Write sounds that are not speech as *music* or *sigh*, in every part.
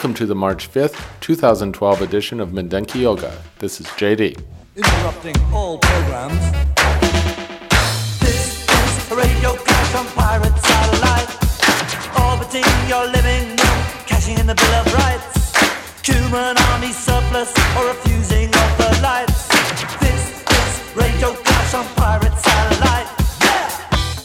Welcome to the March 5th, 2012 edition of Mindenki Joga. This is JD. interrupting all programs. This is radio crash on pirate satellite. Orbiting your living room, cashing in the Bill of Rights. Human army surplus or refusing of the lights. This is radio crash on pirate satellite.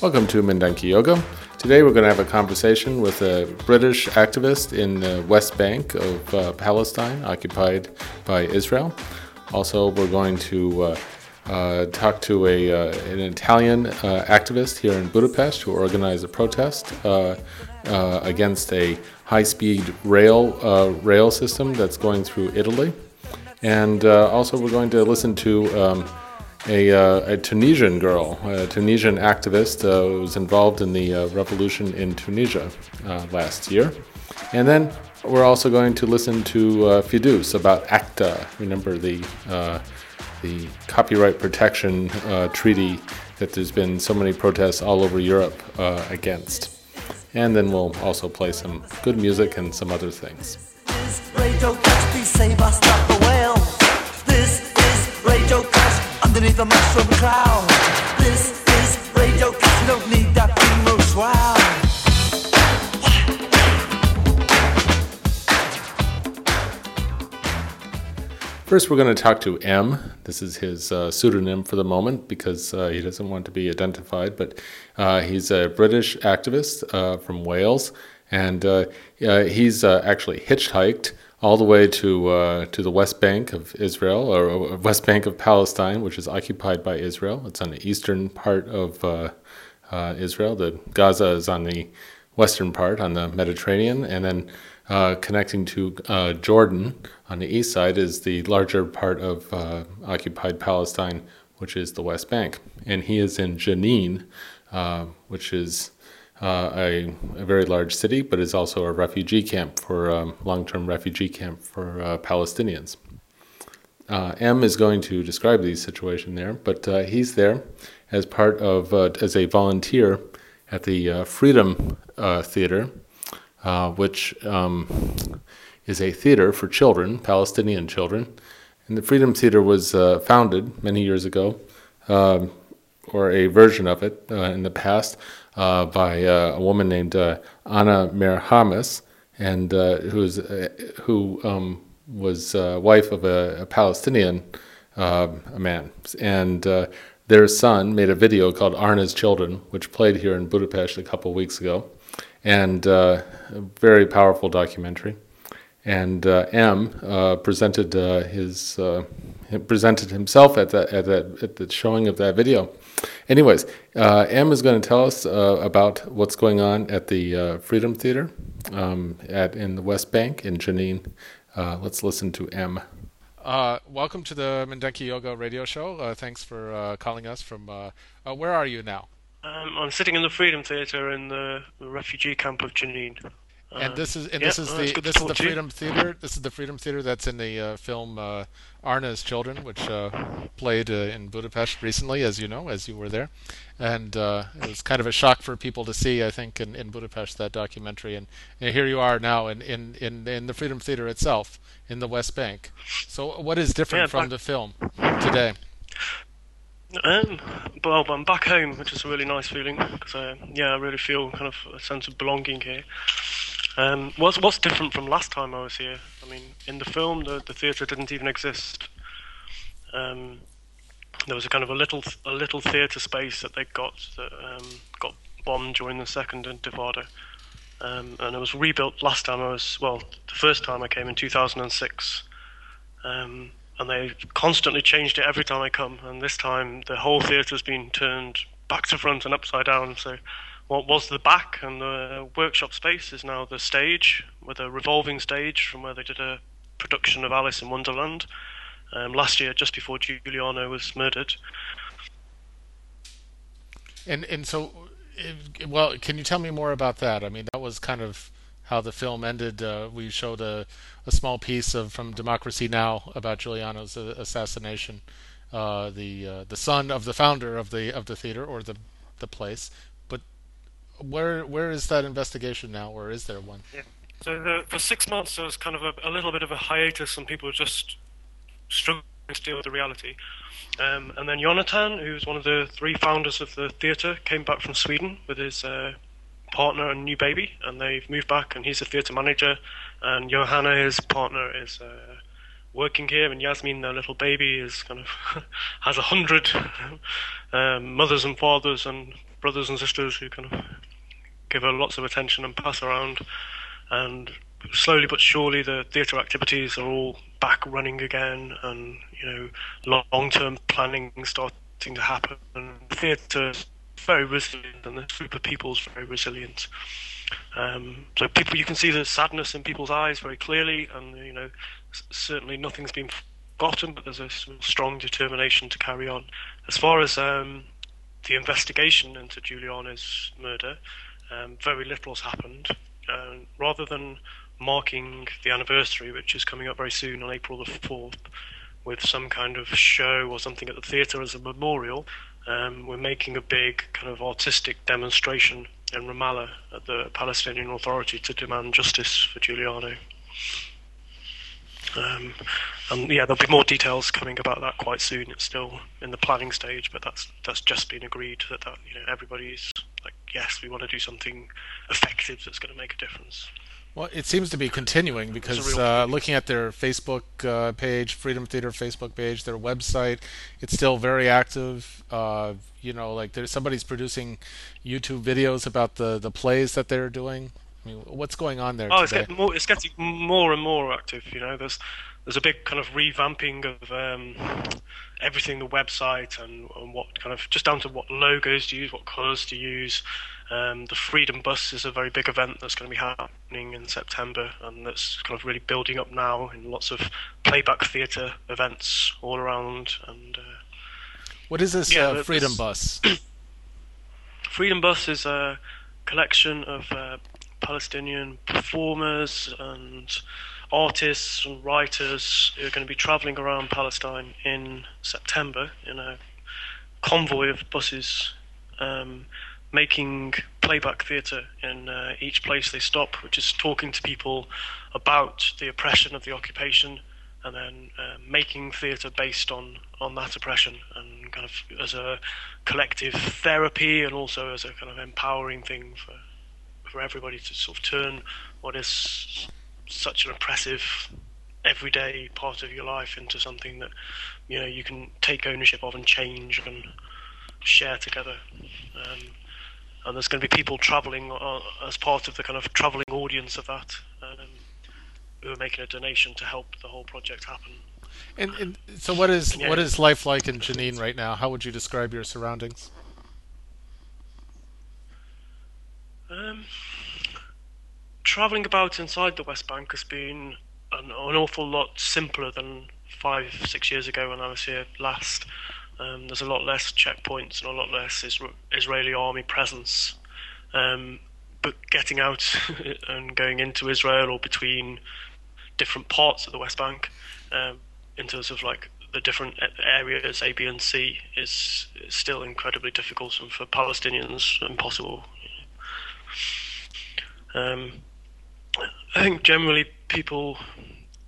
Welcome to Mindenki Joga. Today we're going to have a conversation with a British activist in the West Bank of uh, Palestine, occupied by Israel. Also, we're going to uh, uh, talk to a, uh, an Italian uh, activist here in Budapest who organized a protest uh, against a high-speed rail rail system that's going through Italy. And also, we're going to listen to um, a, uh, a Tunisian girl, a Tunisian activist uh, who was involved in the uh, revolution in Tunisia uh, last year. And then we're also going to listen to uh, Fidus about ACTA. Remember the, uh, the copyright protection uh, treaty that there's been so many protests all over Europe against. And then we'll also play some good music and some other things. Underneath the mushroom. This is radio crash, don't need that. First, we're going to talk to M. This is his uh, pseudonym for the moment because uh, he doesn't want to be identified, but uh, he's a British activist uh, from Wales, and uh, uh, he's actually hitchhiked all the way to uh, to the West Bank of Israel or West Bank of Palestine, which is occupied by Israel. It's on the eastern part of uh, uh, Israel. The Gaza is on the western part on the Mediterranean, and then uh, connecting to uh, Jordan on the east side is the larger part of uh, occupied Palestine, which is the West Bank. And he is in Jenin, which is uh, a, a very large city, but is also a refugee camp for um, long-term refugee camp for uh, Palestinians. Uh, M is going to describe the situation there, but uh, he's there as part of uh, as a volunteer at the uh, Freedom Theater, which um, is a theater for children, Palestinian children. And the Freedom Theater was founded many years ago, um, or a version of it in the past, uh, by uh, a woman named uh, Anna Mer Khamis, and uh, who's uh, who um, was wife of a, a Palestinian um a man, and their son made a video called Arna's Children, which played here in Budapest a couple weeks ago, and uh, a very powerful documentary. And uh, M uh, presented his presented himself at that at that at the showing of that video. Anyways, uh, M is going to tell us uh, about what's going on at the uh, Freedom Theater um, at in the West Bank in Jenin. Uh, let's listen to M. Uh, welcome to the Mindenki Joga radio show. Uh, thanks for uh, calling us from. Uh, uh, where are you now? Um, I'm sitting in the Freedom Theatre in the, the refugee camp of Jenin. Uh, and this is and yeah, this is the this is the you. Freedom Theater. This is the Freedom Theater that's in the uh, film uh, Arna's Children, which uh, played uh, in Budapest recently, as you know, as you were there, and uh, it was kind of a shock for people to see, I think, in, in Budapest that documentary, and, and here you are now in, in, in, in the Freedom Theater itself in the West Bank. So, what is different Yeah, from back- the film today? Um, well, I'm back home, which is a really nice feeling because uh, yeah, I really feel kind of a sense of belonging here. Um, what's what's different from last time I was here? I mean, in the film, the the theatre didn't even exist. Um, there was a kind of a little a little theatre space that they got that um, got bombed during the Second Intifada. Um, and it was rebuilt last time I was, well, the first time I came in 2006. Um, and they constantly changed it every time I come. And this time the whole theatre's been turned back to front and upside down. So what was the back and the workshop space is now the stage with a revolving stage from where they did a production of Alice in Wonderland um, last year, just before Giuliano was murdered. And and so, well, can you tell me more about that? I mean, that was kind of how the film ended. Uh, we showed a, a small piece of from Democracy Now about Giuliano's assassination. Uh, the uh, the son of the founder of the of the theater or the the place. Where where is that investigation now, or is there one? Yeah. So the, for six months there was kind of a, a little bit of a hiatus, and people were just struggling to deal with the reality. Um, and then Jonathan, who's one of the three founders of the theatre, came back from Sweden with his uh, partner and new baby, and they've moved back, and he's a theatre manager. And Johanna, his partner, is uh, working here, and Yasmin, their little baby, is kind of *laughs* has a hundred *laughs* um, mothers and fathers and brothers and sisters who kind of give her lots of attention and pass around. And slowly but surely, the theatre activities are all back running again, and you know, long-term planning starting to happen. And theatre is very resilient, and the group of people is very resilient. Um, so people, you can see the sadness in people's eyes very clearly, and you know, certainly nothing's been forgotten, but there's a strong determination to carry on. As far as um, the investigation into Giuliano's murder, um, very little has happened. Uh, rather than marking the anniversary, which is coming up very soon on April the 4th, with some kind of show or something at the theatre as a memorial, um, we're making a big kind of artistic demonstration in Ramallah at the Palestinian Authority to demand justice for Giuliano. Um, and yeah, there'll be more details coming about that quite soon. It's still in the planning stage, but that's that's just been agreed that, that you know everybody's like, yes, we want to do something effective that's going to make a difference. Well, it seems to be continuing because uh, looking at their Facebook uh, page, Freedom Theater Facebook page, their website, it's still very active. Uh, you know, like there's somebody's producing YouTube videos about the the plays that they're doing. I mean, what's going on there? Oh, today? it's getting more. It's getting more and more active. You know, there's there's a big kind of revamping of um, everything, the website and, and, what kind of just down to what logos to use, what colours to use. Um, the Freedom Bus is a very big event that's going to be happening in September, and that's kind of really building up now in lots of playback theatre events all around. And uh, what is this yeah, uh, Freedom Bus? *coughs* Freedom Bus is a collection of uh, Palestinian performers and artists and writers who are going to be travelling around Palestine in September in a convoy of buses. Um, making playback theatre in uh, each place they stop, which is talking to people about the oppression of the occupation and then uh, making theatre based on, on that oppression and kind of as a collective therapy and also as a kind of empowering thing for, for everybody to sort of turn what is such an oppressive everyday part of your life into something that you know you can take ownership of and change and share together. Um, and there's going to be people travelling uh, as part of the kind of travelling audience of that, um, who are making a donation to help the whole project happen. And, and so, what is yeah. what is life like in Jenin right now? How would you describe your surroundings? Um, traveling about inside the West Bank has been an, an awful lot simpler than five, six years ago when I was here last. Um, there's a lot less checkpoints and a lot less Israeli army presence. Um, but getting out *laughs* and going into Israel or between different parts of the West Bank, um, in terms of like the different areas A, B, and C, is, is still incredibly difficult and for Palestinians impossible. Um, I think generally people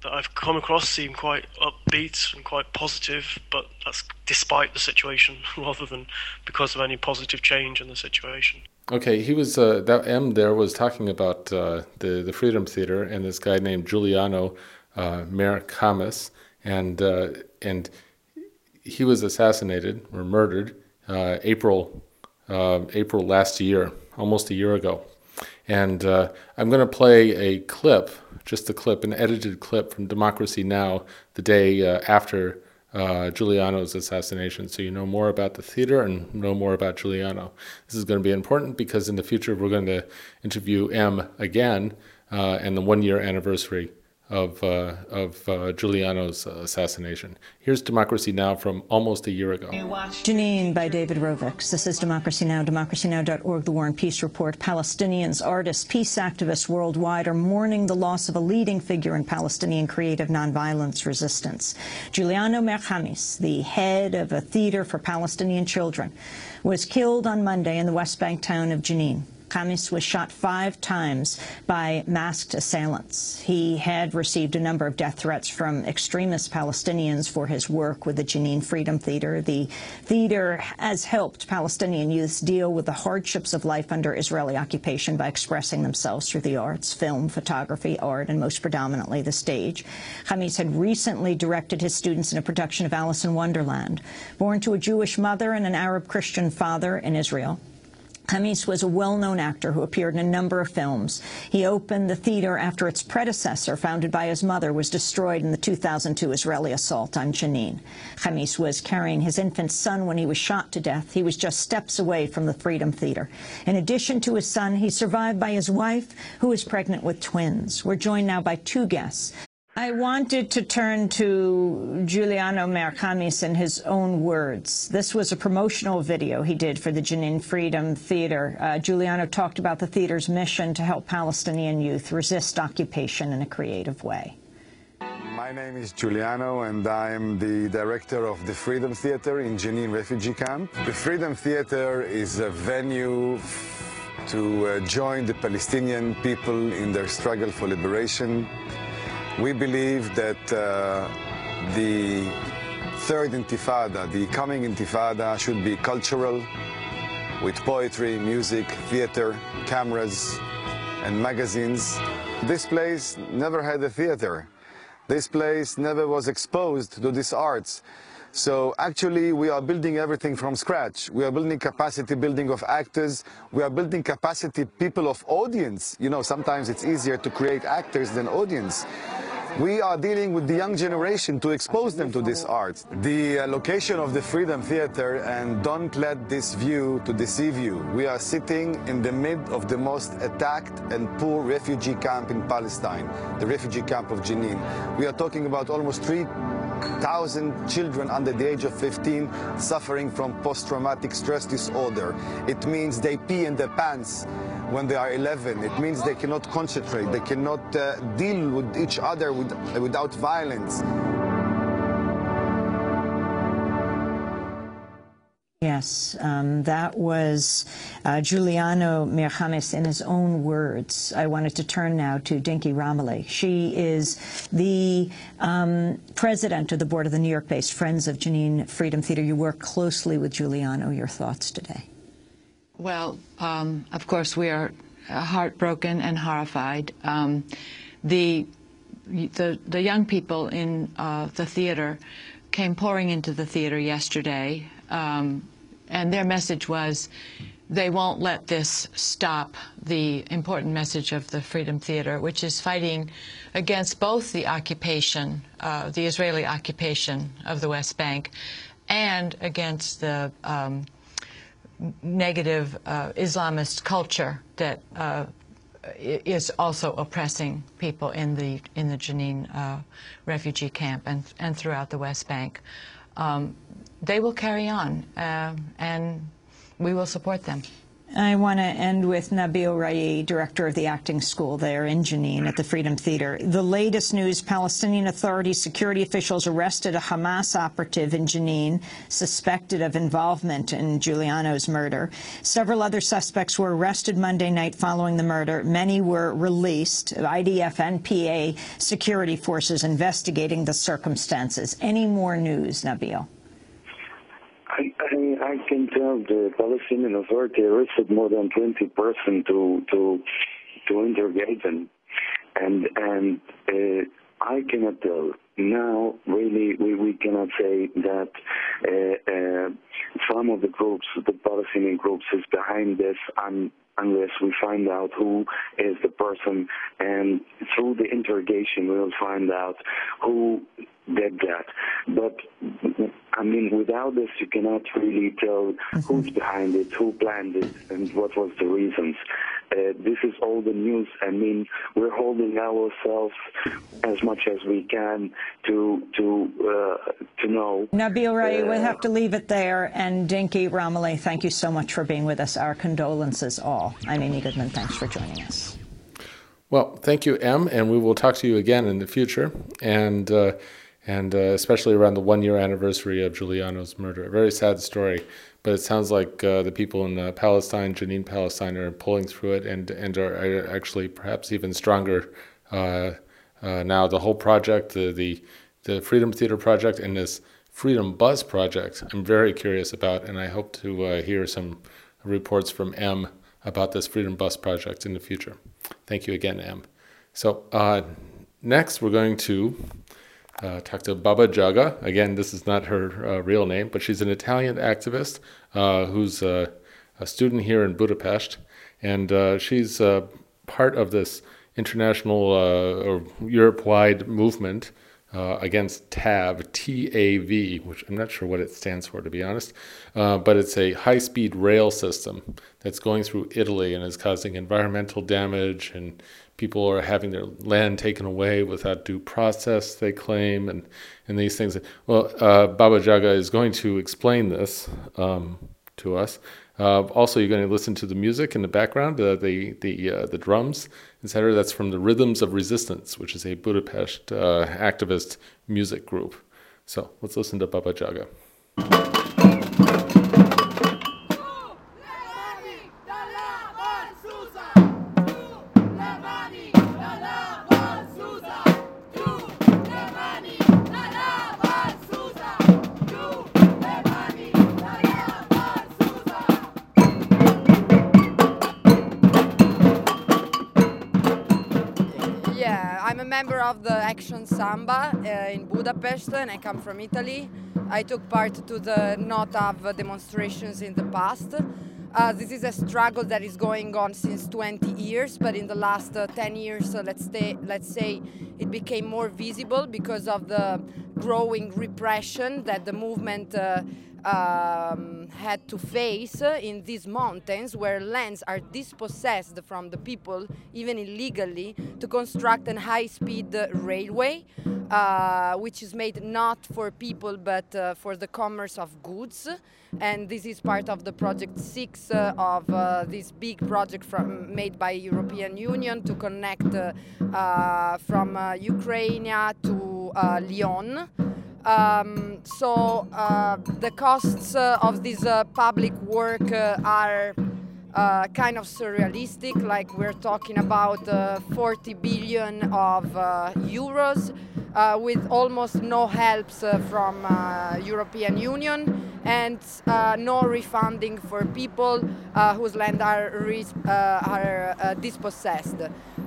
that I've come across seem quite upbeat and quite positive, but that's despite the situation *laughs* rather than because of any positive change in the situation. Okay, he was uh, that M there was talking about uh, the the Freedom Theater and this guy named Giuliano uh, Mer Khamis, and uh, and he was assassinated or murdered uh, April uh, April last year, almost a year ago. And uh, I'm going to play a clip, just a clip, an edited clip from Democracy Now! the day uh, after uh, Giuliano's assassination. So you know more about the theater and know more about Giuliano. This is going to be important because in the future we're going to interview M again uh, and the one year anniversary of, uh, of uh, Giuliano's assassination. Here's Democracy Now! from almost a year ago. Jenin by David Rovics. This is Democracy Now!, democracynow.org, The War and Peace Report. Palestinians, artists, peace activists worldwide are mourning the loss of a leading figure in Palestinian creative nonviolence resistance. Giuliano Mer Khamis, the head of a theater for Palestinian children, was killed on Monday in the West Bank town of Jenin. Khamis was shot five times by masked assailants. He had received a number of death threats from extremist Palestinians for his work with the Jenin Freedom Theater. The theater has helped Palestinian youths deal with the hardships of life under Israeli occupation by expressing themselves through the arts, film, photography, art, and most predominantly the stage. Khamis had recently directed his students in a production of Alice in Wonderland. Born to a Jewish mother and an Arab Christian father in Israel, Khamis was a well-known actor who appeared in a number of films. He opened the theater after its predecessor, founded by his mother, was destroyed in the 2002 Israeli assault on Jenin. Khamis was carrying his infant son when he was shot to death. He was just steps away from the Freedom Theater. In addition to his son, he's survived by his wife, who is pregnant with twins. We're joined now by two guests. I wanted to turn to Giuliano Mer Khamis in his own words. This was a promotional video he did for the Jenin Freedom Theater. Uh, Giuliano talked about the theater's mission to help Palestinian youth resist occupation in a creative way. My name is Giuliano, and I'm the director of the Freedom Theater in Jenin refugee camp. The Freedom Theater is a venue to uh, join the Palestinian people in their struggle for liberation we believe that uh, the third intifada, the coming intifada, should be cultural, with poetry, music, theater, cameras, and magazines. This place never had a theater. This place never was exposed to these arts. So actually, we are building everything from scratch. We are building capacity building of actors. We are building capacity people of audience. You know, sometimes it's easier to create actors than audience. We are dealing with the young generation to expose them to this art. The uh, location of the Freedom Theater, and don't let this view to deceive you. We are sitting in the mid of the most attacked and poor refugee camp in Palestine, the refugee camp of Jenin. We are talking about almost 3,000 children under the age of 15 suffering from post-traumatic stress disorder. It means they pee in their pants when they are 11. It means they cannot concentrate, they cannot uh, deal with each other with, without violence. Yes, um, that was uh, Giuliano Mer in his own words. I wanted to turn now to Dinky Romilly. She is the um, president of the board of the New York-based Friends of Jenin Freedom Theater. You work closely with Giuliano. Your thoughts today? Well, um, of course, we are heartbroken and horrified. Um, the, the, the young people in uh, the theater came pouring into the theater yesterday, um, and their message was they won't let this stop the important message of the Freedom Theater, which is fighting against both the occupation, uh, the Israeli occupation of the West Bank, and against the um, negative uh, Islamist culture that uh, is also oppressing people in the in the Jenin uh, refugee camp and and throughout the West Bank. Um, they will carry on, uh, and we will support them. I want to end with Nabil Raee, director of the acting school there in Jenin at the Freedom Theater. The latest news, Palestinian Authority security officials arrested a Hamas operative in Jenin, suspected of involvement in Giuliano's murder. Several other suspects were arrested Monday night following the murder. Many were released. IDF and PA security forces investigating the circumstances. Any more news, Nabil? I, I, I can tell the Palestinian Authority arrested more than 20 persons to to to interrogate them, and and uh, I cannot tell now, really, we, we cannot say that uh, uh, some of the groups, the Palestinian groups, is behind this un, unless we find out who is the person. And through the interrogation, we will find out who did that. But I mean, without this, you cannot really tell who's behind it, who planned it, and what was the reasons. Uh, this is all the news. I mean, we're holding ourselves as much as we can to to uh, to know. Nabil Raee, uh, we'll have to leave it there. And Dinky Romilly, thank you so much for being with us. Our condolences all. I'm Amy Goodman. Thanks for joining us. Well, thank you, Em, and we will talk to you again in the future. And uh, and uh, especially around the one year anniversary of Giuliano's murder. A very sad story, but it sounds like uh, the people in uh, Palestine, Jenin, Palestine, are pulling through it and, and are, actually perhaps even stronger uh, uh, now. The whole project, the, the, the Freedom Theater project, and this Freedom Bus project, I'm very curious about, and I hope to uh, hear some reports from M about this Freedom Bus project in the future. Thank you again, M. So, next we're going to uh, talk to Baba Jaga. Again, this is not her uh, real name, but she's an Italian activist uh, who's a, a, student here in Budapest, and uh, she's uh, part of this international uh, or Europe-wide movement against TAV, T-A-V, which I'm not sure what it stands for, to be honest, but it's a high-speed rail system that's going through Italy and is causing environmental damage and people are having their land taken away without due process, they claim, and, and these things. Well, uh, Baba Jaga is going to explain this um, to us. Uh, also, you're going to listen to the music in the background, uh, the the uh, the drums, etc. That's from the Rhythms of Resistance, which is a Budapest uh, activist music group. So let's listen to Baba Jaga. Member of the Action Samba uh, in Budapest and I come from Italy. I took part to the NOTAV demonstrations in the past. Uh, this is a struggle that is going on since 20 years, but in the last uh, 10 years, uh, let's, stay, let's say, it became more visible because of the growing repression that the movement uh, had to face in these mountains where lands are dispossessed from the people, even illegally, to construct a high speed railway, uh, which is made not for people but uh, for the commerce of goods. And this is part of the project six uh, of uh, this big project from, made by European Union to connect uh, uh, from Ukraine to Lyon. Um, so uh, the costs uh, of this uh, public work uh, are uh, kind of surrealistic, like we're talking about uh, 40 billion of euros with almost no helps from European Union and no refunding for people whose land are, are dispossessed.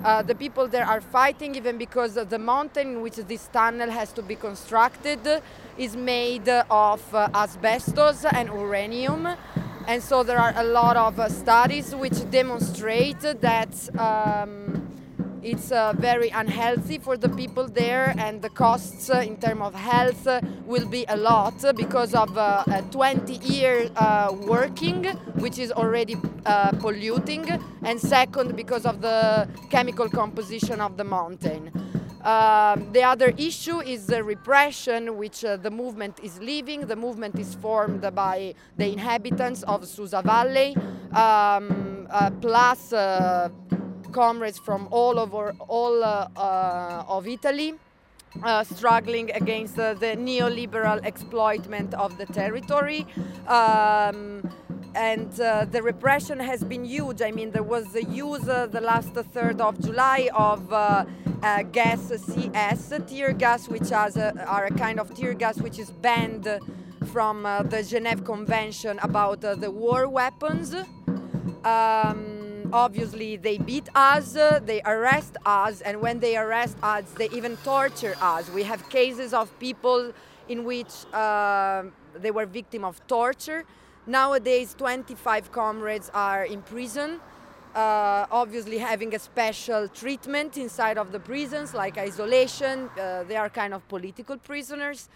Uh, the people there are fighting even because the mountain in which this tunnel has to be constructed is made of uh, asbestos and uranium. And so there are a lot of uh, studies which demonstrate that um, it's uh, very unhealthy for the people there, and the costs uh, in terms of health uh, will be a lot because of uh, a 20 year uh, working, which is already uh, polluting, and second, because of the chemical composition of the mountain. Um, the other issue is the repression which uh, the movement is leaving. The movement is formed by the inhabitants of Susa Valley, um, uh, plus uh, comrades from all over all uh, uh, of Italy. Uh, struggling against uh, the neoliberal exploitment of the territory. Um, and uh, the repression has been huge. I mean, there was the use uh, the last 3rd of July of gas CS, tear gas, which has a, are a kind of tear gas which is banned from the Geneva Convention about the war weapons. Um, obviously they beat us, uh, they arrest us, and when they arrest us, they even torture us. We have cases of people in which uh, they were victim of torture. Nowadays, 25 comrades are in prison, uh, obviously having a special treatment inside of the prisons, like isolation. Uh, they are kind of political prisoners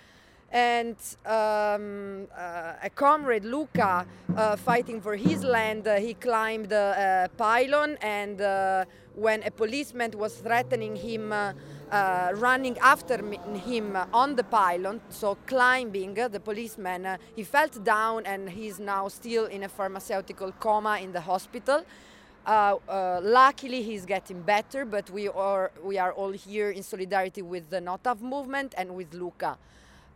and um, uh, a comrade Luca uh, fighting for his land uh, he climbed a pylon and uh, when a policeman was threatening him uh, uh, running after him on the pylon so climbing the policeman he fell down and he's now still in a pharmaceutical coma in the hospital. Luckily he's getting better but we are we are all here in solidarity with the Notav movement and with Luca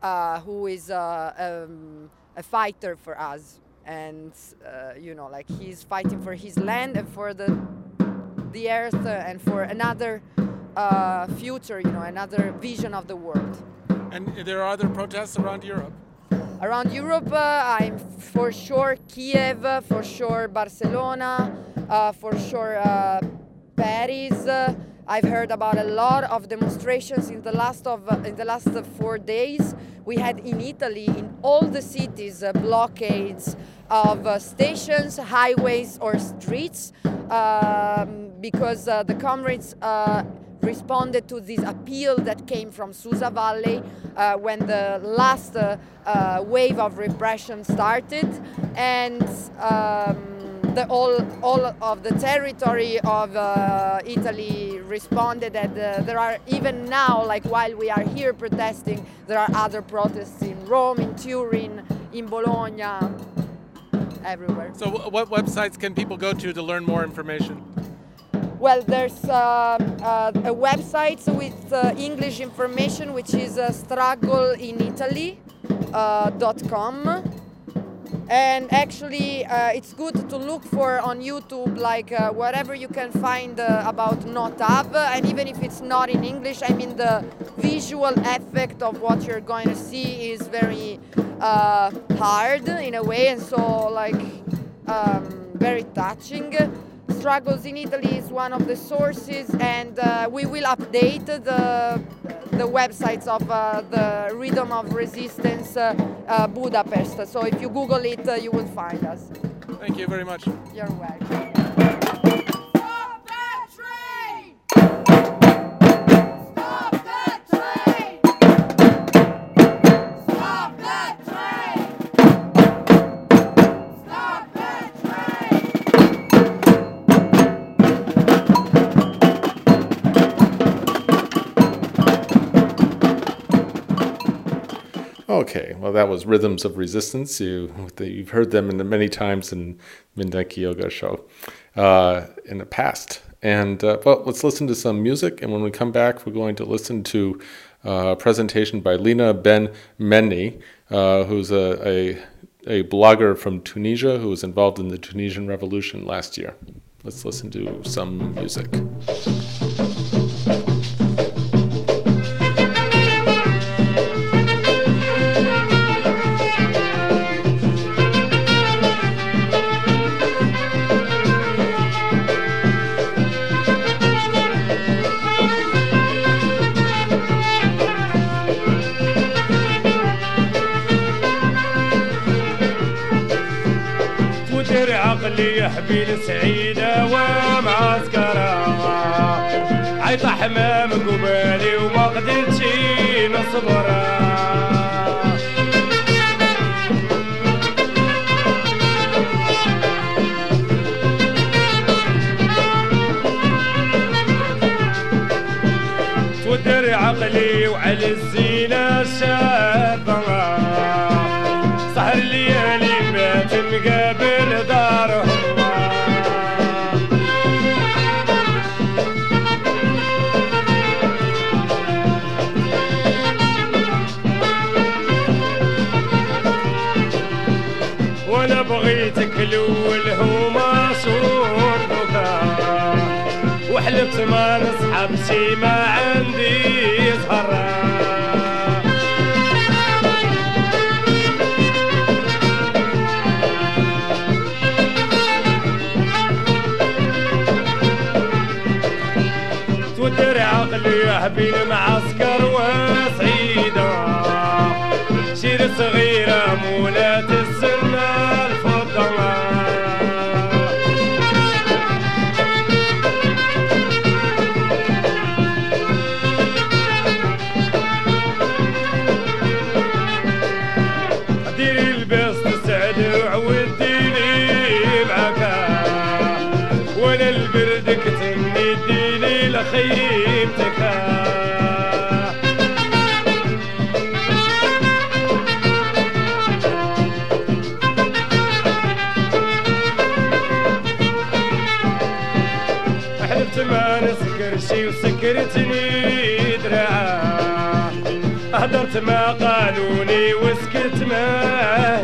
uh, who is uh, um, a fighter for us, and uh, you know, like he's fighting for his land and for the the earth uh, and for another uh, future, you know, another vision of the world. And there are other protests around Europe. Around Europe, uh, I'm for sure Kiev, for sure Barcelona, for sure Paris. I've heard about a lot of demonstrations in the last of uh, in the last four days. We had in Italy, in all the cities, uh, blockades of uh, stations, highways, or streets um, because uh, the comrades uh, responded to this appeal that came from Susa Valley uh, when the last wave of repression started, and. Um, the, all, all of the territory of uh, Italy responded that uh, there are even now, like while we are here protesting, there are other protests in Rome, in Turin, in Bologna, everywhere. So, what websites can people go to to learn more information? Well, there's uh, uh, a website with uh, English information, which is uh, struggleInitaly.com and actually uh, it's good to look for on YouTube like uh, whatever you can find uh, about Notav. And even if it's not in English I mean the visual effect of what you're going to see is very uh, hard in a way. And so like um, very touching struggles in Italy is one of the sources, and uh, we will update the the websites of uh, the Rhythm of Resistance uh, uh Budapest. So if you Google it, uh, you will find us. Thank you very much. You're welcome. Okay, well, that was Rhythms of Resistance. You, you've heard them in the many times in Midnight Yoga show uh, in the past. And uh, well, let's listen to some music. And when we come back, we're going to listen to uh, a presentation by Lina Ben Mhenni, uh, who's a, a, a blogger from Tunisia who was involved in the Tunisian Revolution last year. Let's listen to some music. حبسي ما عندي زهرة توتر عقلي يا حبيب معسكر وسعيدة. شير صغيرة مولاتي ما قالوني وسكت ما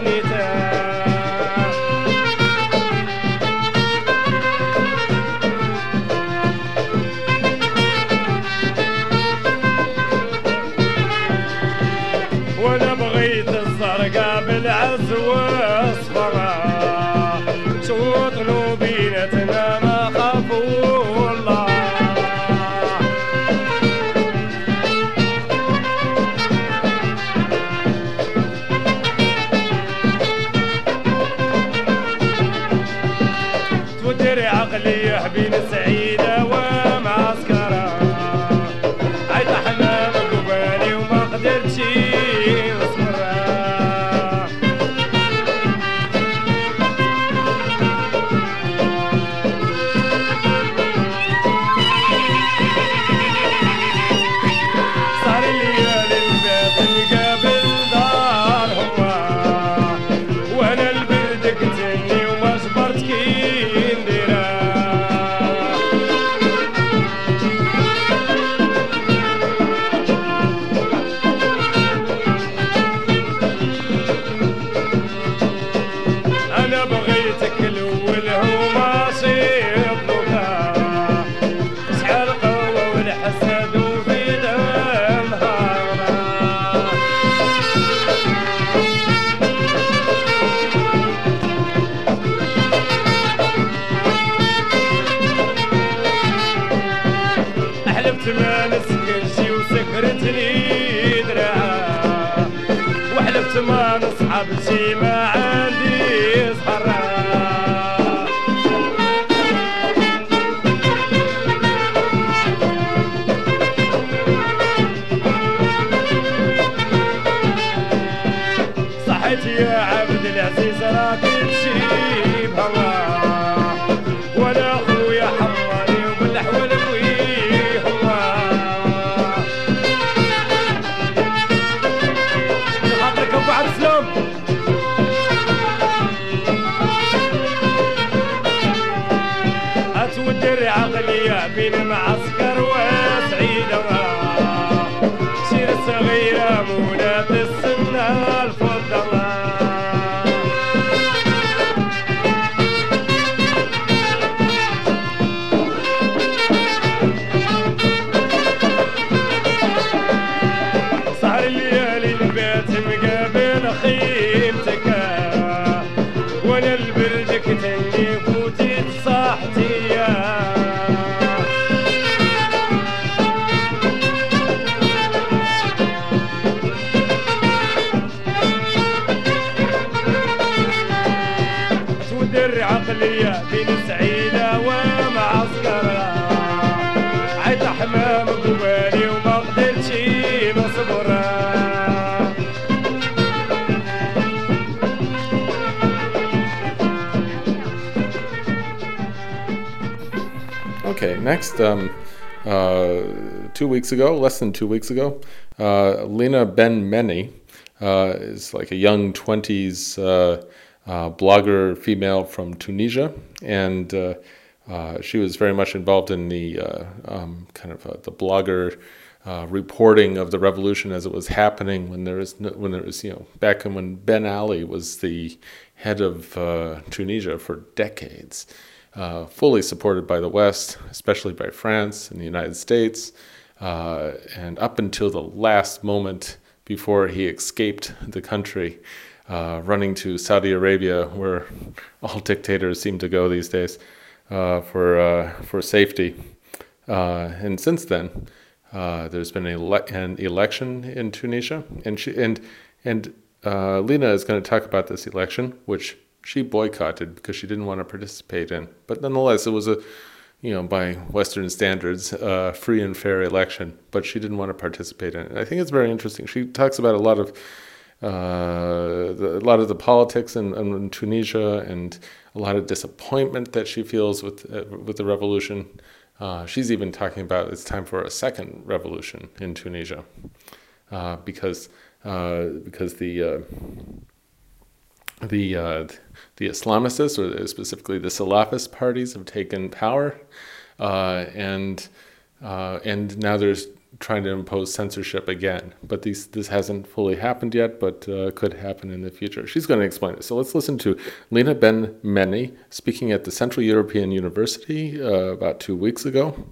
lived next, um, uh, two weeks ago, less than two weeks ago, uh, Lina Ben Mhenni uh, is like a young 20s uh, uh, blogger female from Tunisia, and uh, she was very much involved in the um, kind of the blogger reporting of the revolution as it was happening when there was no, when there was you know back when Ben Ali was the head of Tunisia for decades, uh, fully supported by the West, especially by France and the United States, uh, and up until the last moment before he escaped the country, uh, running to Saudi Arabia, where *laughs* all dictators seem to go these days uh, for uh, for safety. Uh, and since then, there's been an, ele- an election in Tunisia, and she and and Lina is going to talk about this election, which she boycotted because she didn't want to participate in. But nonetheless, it was a you know, by Western standards, uh, free and fair election, but she didn't want to participate in it. I think it's very interesting. She talks about a lot of uh, the, a lot of the politics in, in, Tunisia and a lot of disappointment that she feels with uh, with the revolution. Uh, she's even talking about it's time for a second revolution in Tunisia uh, because uh, because the uh, the the Islamicists, or specifically the Salafist parties, have taken power, uh, and uh, and now there's trying to impose censorship again. But these, this hasn't fully happened yet, but uh, could happen in the future. She's going to explain it. So let's listen to Lina Ben Mhenni speaking at the Central European University uh, about two weeks ago,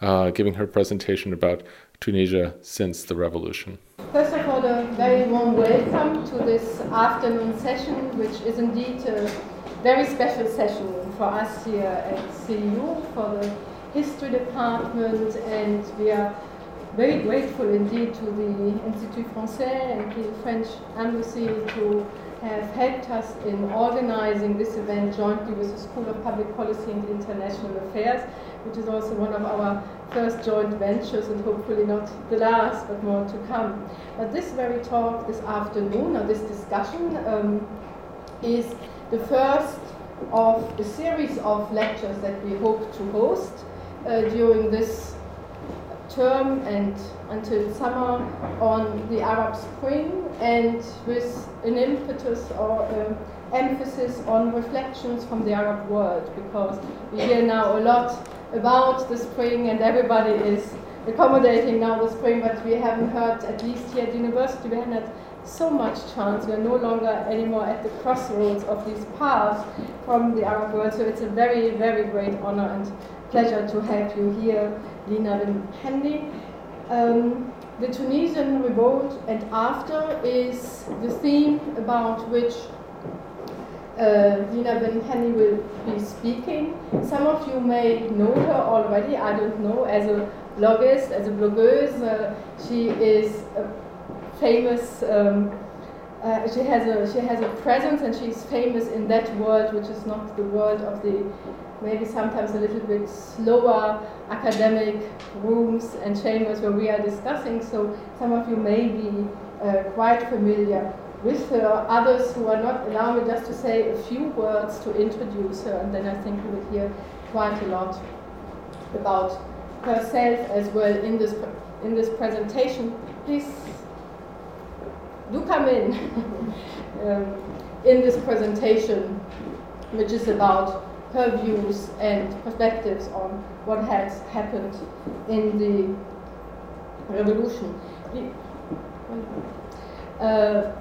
uh, giving her presentation about Tunisia since the revolution. First of all, a very warm welcome to this afternoon session, which is indeed a very special session for us here at CEU, for the history department, and we are very grateful indeed to the Institut Français and the French Embassy to have helped us in organizing this event jointly with the School of Public Policy and International Affairs, which is also one of our first joint ventures and hopefully not the last, but more to come. But this very talk this afternoon, or this discussion, um, is the first of a series of lectures that we hope to host uh, during this term and until summer on the Arab Spring and with an impetus or um, emphasis on reflections from the Arab world because we hear now a lot about the spring and everybody is accommodating now the spring but we haven't heard at least here at university we haven't had so much chance we are no longer anymore at the crossroads of these paths from the Arab world so it's a very very great honor and pleasure to have you here Lina Ben Mhenni. Um, the Tunisian revolt and after is the theme about which uh, Lina Ben Mhenni will be speaking. Some of you may know her already, I don't know, as a bloggist, as a bloggeuse. Uh, she is a famous, um, uh, she, has a, she has a presence and she's famous in that world, which is not the world of the maybe sometimes a little bit slower academic rooms and chambers where we are discussing. So some of you may be uh, quite familiar with her. Others who are not, allow me just to say a few words to introduce her, and then I think we will hear quite a lot about herself as well in this in this presentation. Please do come in *laughs* um, in this presentation, which is about her views and perspectives on what has happened in the revolution. Uh,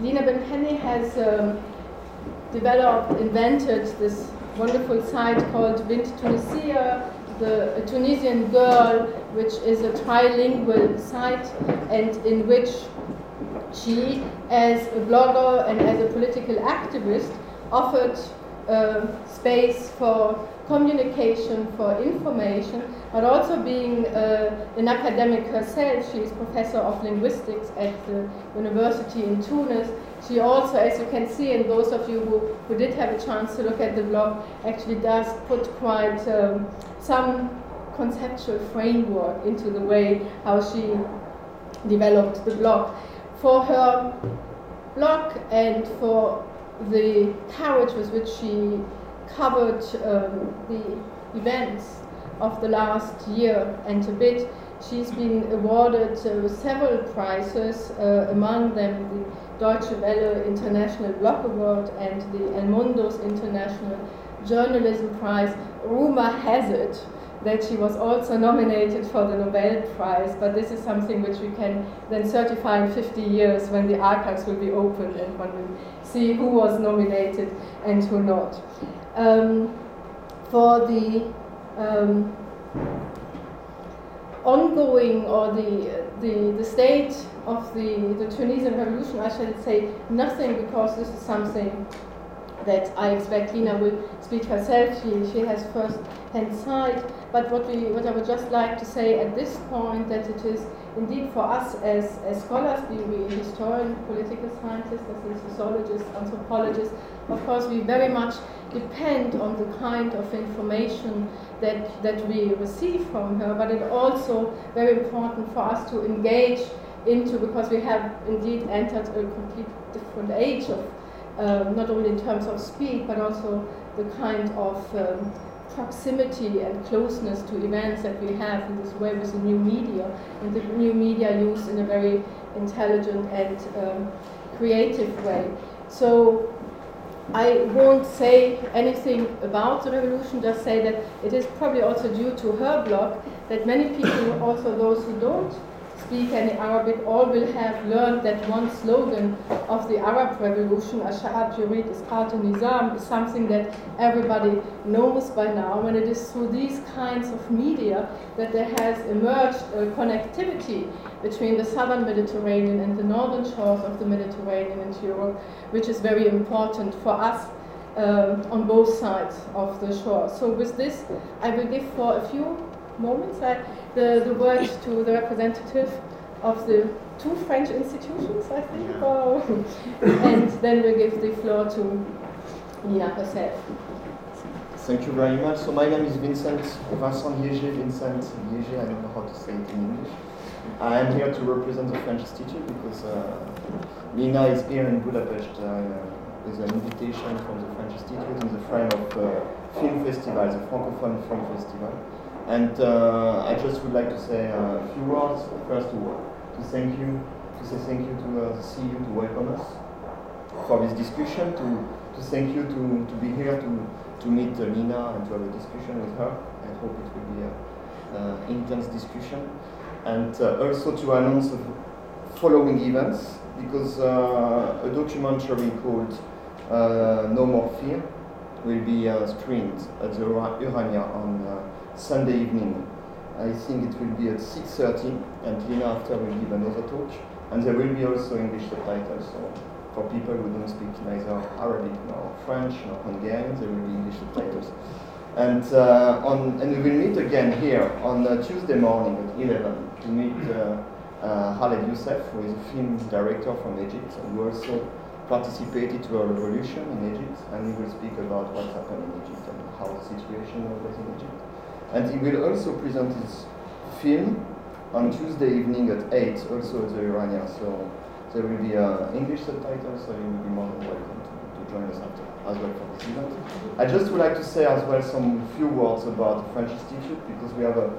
Lina Ben Mhenni has um, developed, invented this wonderful site called Wind Tunisia, the Tunisian girl, which is a trilingual site, and in which she, as a blogger and as a political activist, offered uh, space for communication, for information, but also being uh, an academic herself. She is professor of linguistics at the university in Tunis. She also, as you can see, and those of you who, who did have a chance to look at the blog, actually does put quite um, some conceptual framework into the way how she developed the blog. For her blog and for the courage with which she covered um, the events of the last year and a bit. She's been awarded uh, several prizes, uh, among them the Deutsche Welle International Blog Award and the El Mundo's International Journalism Prize. Rumor has it that she was also nominated for the Nobel Prize, but this is something which we can then certify in 50 years when the archives will be opened and one will see who was nominated and who not. Um, for the um, ongoing or the, the, the state of the, the Tunisian revolution, I shall say nothing because this is something that I expect Lina will speak herself. She, she has first hand sight. But what, we, what I would just like to say at this point that it is indeed for us as, as scholars, be we historian, political scientists, as sociologists, anthropologists, of course we very much depend on the kind of information that, that we receive from her, but it's also very important for us to engage into, because we have indeed entered a complete different age of, um, not only in terms of speed, but also the kind of um, proximity and closeness to events that we have in this way with the new media, and the new media used in a very intelligent and um, creative way. So I won't say anything about the revolution, just say that it is probably also due to her blog that many people, also those who don't speak any Arabic, all will have learned that one slogan of the Arab Revolution, Ash'ab Yurid Isqat Nizam, is something that everybody knows by now, and it is through these kinds of media that there has emerged a connectivity between the southern Mediterranean and the northern shores of the Mediterranean and Europe, which is very important for us um, on both sides of the shore. So with this, I will give for a few moments uh, the, the word to the representative of the two French institutions, I think, yeah. oh. *laughs* and then we'll give the floor to Nina herself. Thank you very much. So my name is Vincent Vincent Liege, Vincent Liege, I don't know how to say it in English. I am here to represent the French Institute because uh, Nina is here in Budapest uh, with an invitation from the French Institute in the frame of uh, film festival, the Francophone Film Festival. And uh, I just would like to say a few words. First, to, to thank you, to say thank you to uh, the CEU to welcome us for this discussion, to, to thank you to, to be here to, to meet uh, Nina and to have a discussion with her. I hope it will be an intense discussion. And uh, also to announce the following events, because uh, a documentary called uh, No More Fear will be screened at the Urania on Sunday evening. I think it will be at 6.30 and Lina after will give another talk. And there will be also English subtitles. So for people who don't speak neither Arabic nor French nor Hungarian, there will be English subtitles. And, uh, on, and we will meet again here on uh, Tuesday morning at 11 to meet uh, uh, Khaled Youssef, who is a film director from Egypt and who also participated to a revolution in Egypt. And he will speak about what happened in Egypt and how the situation was in Egypt. And he will also present his film on Tuesday evening at 8, also at the Urania. So there will be uh, English subtitles, so you will be more than welcome to, to join us after, as well for this event. I just would like to say as well some few words about the French Institute, because we have uh,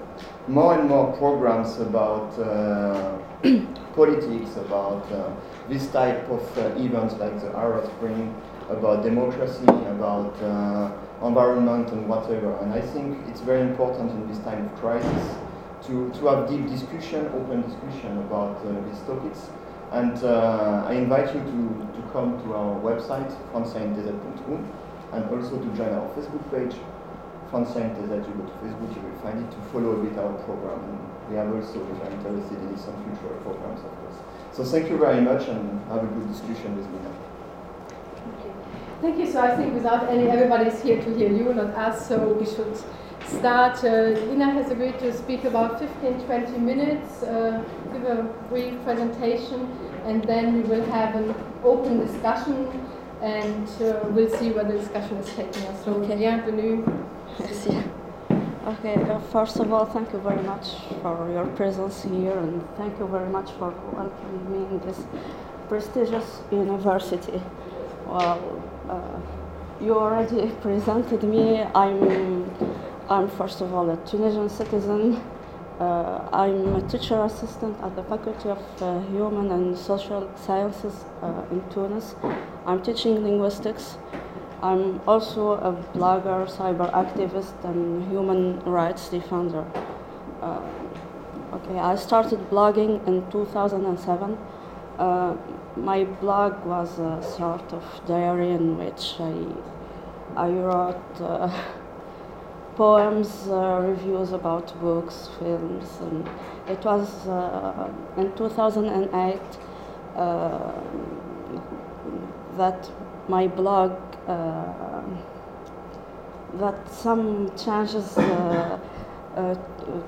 more and more programs about uh, *coughs* politics, about uh, this type of uh, events like the Arab Spring, about democracy, about uh, environment and whatever. And I think it's very important in this time of crisis to, to have deep discussion, open discussion about uh, these topics. And uh, I invite you to, to come to our website, franciaintz.com, and also to join our Facebook page, Francia You go to Facebook, you will find it to follow a bit our program. And we have also, if you're interested in some future programs, of course. So thank you very much and have a good discussion with me now. Thank you. So I think without any, everybody's here to hear you, not us, so we should start. Uh, Ina has agreed to speak about 15, 20 minutes, uh, give a brief presentation, and then we will have an open discussion, and uh, we'll see where the discussion is taking us. So, okay. bienvenue. Merci. Okay, uh, first of all, thank you very much for your presence here, and thank you very much for welcoming me in this prestigious university. Well, uh, you already *laughs* presented me. I'm, I'm first of all a Tunisian citizen. Uh, I'm a teacher assistant at the Faculty of uh, Human and Social Sciences uh, in Tunis. I'm teaching linguistics. I'm also a blogger, cyber activist, and human rights defender. Uh, okay, I started blogging in 2007. Uh, my blog was a sort of diary in which I, I wrote uh, *laughs* poems, uh, reviews about books, films, and it was uh, in 2008 uh, that my blog that some changes uh,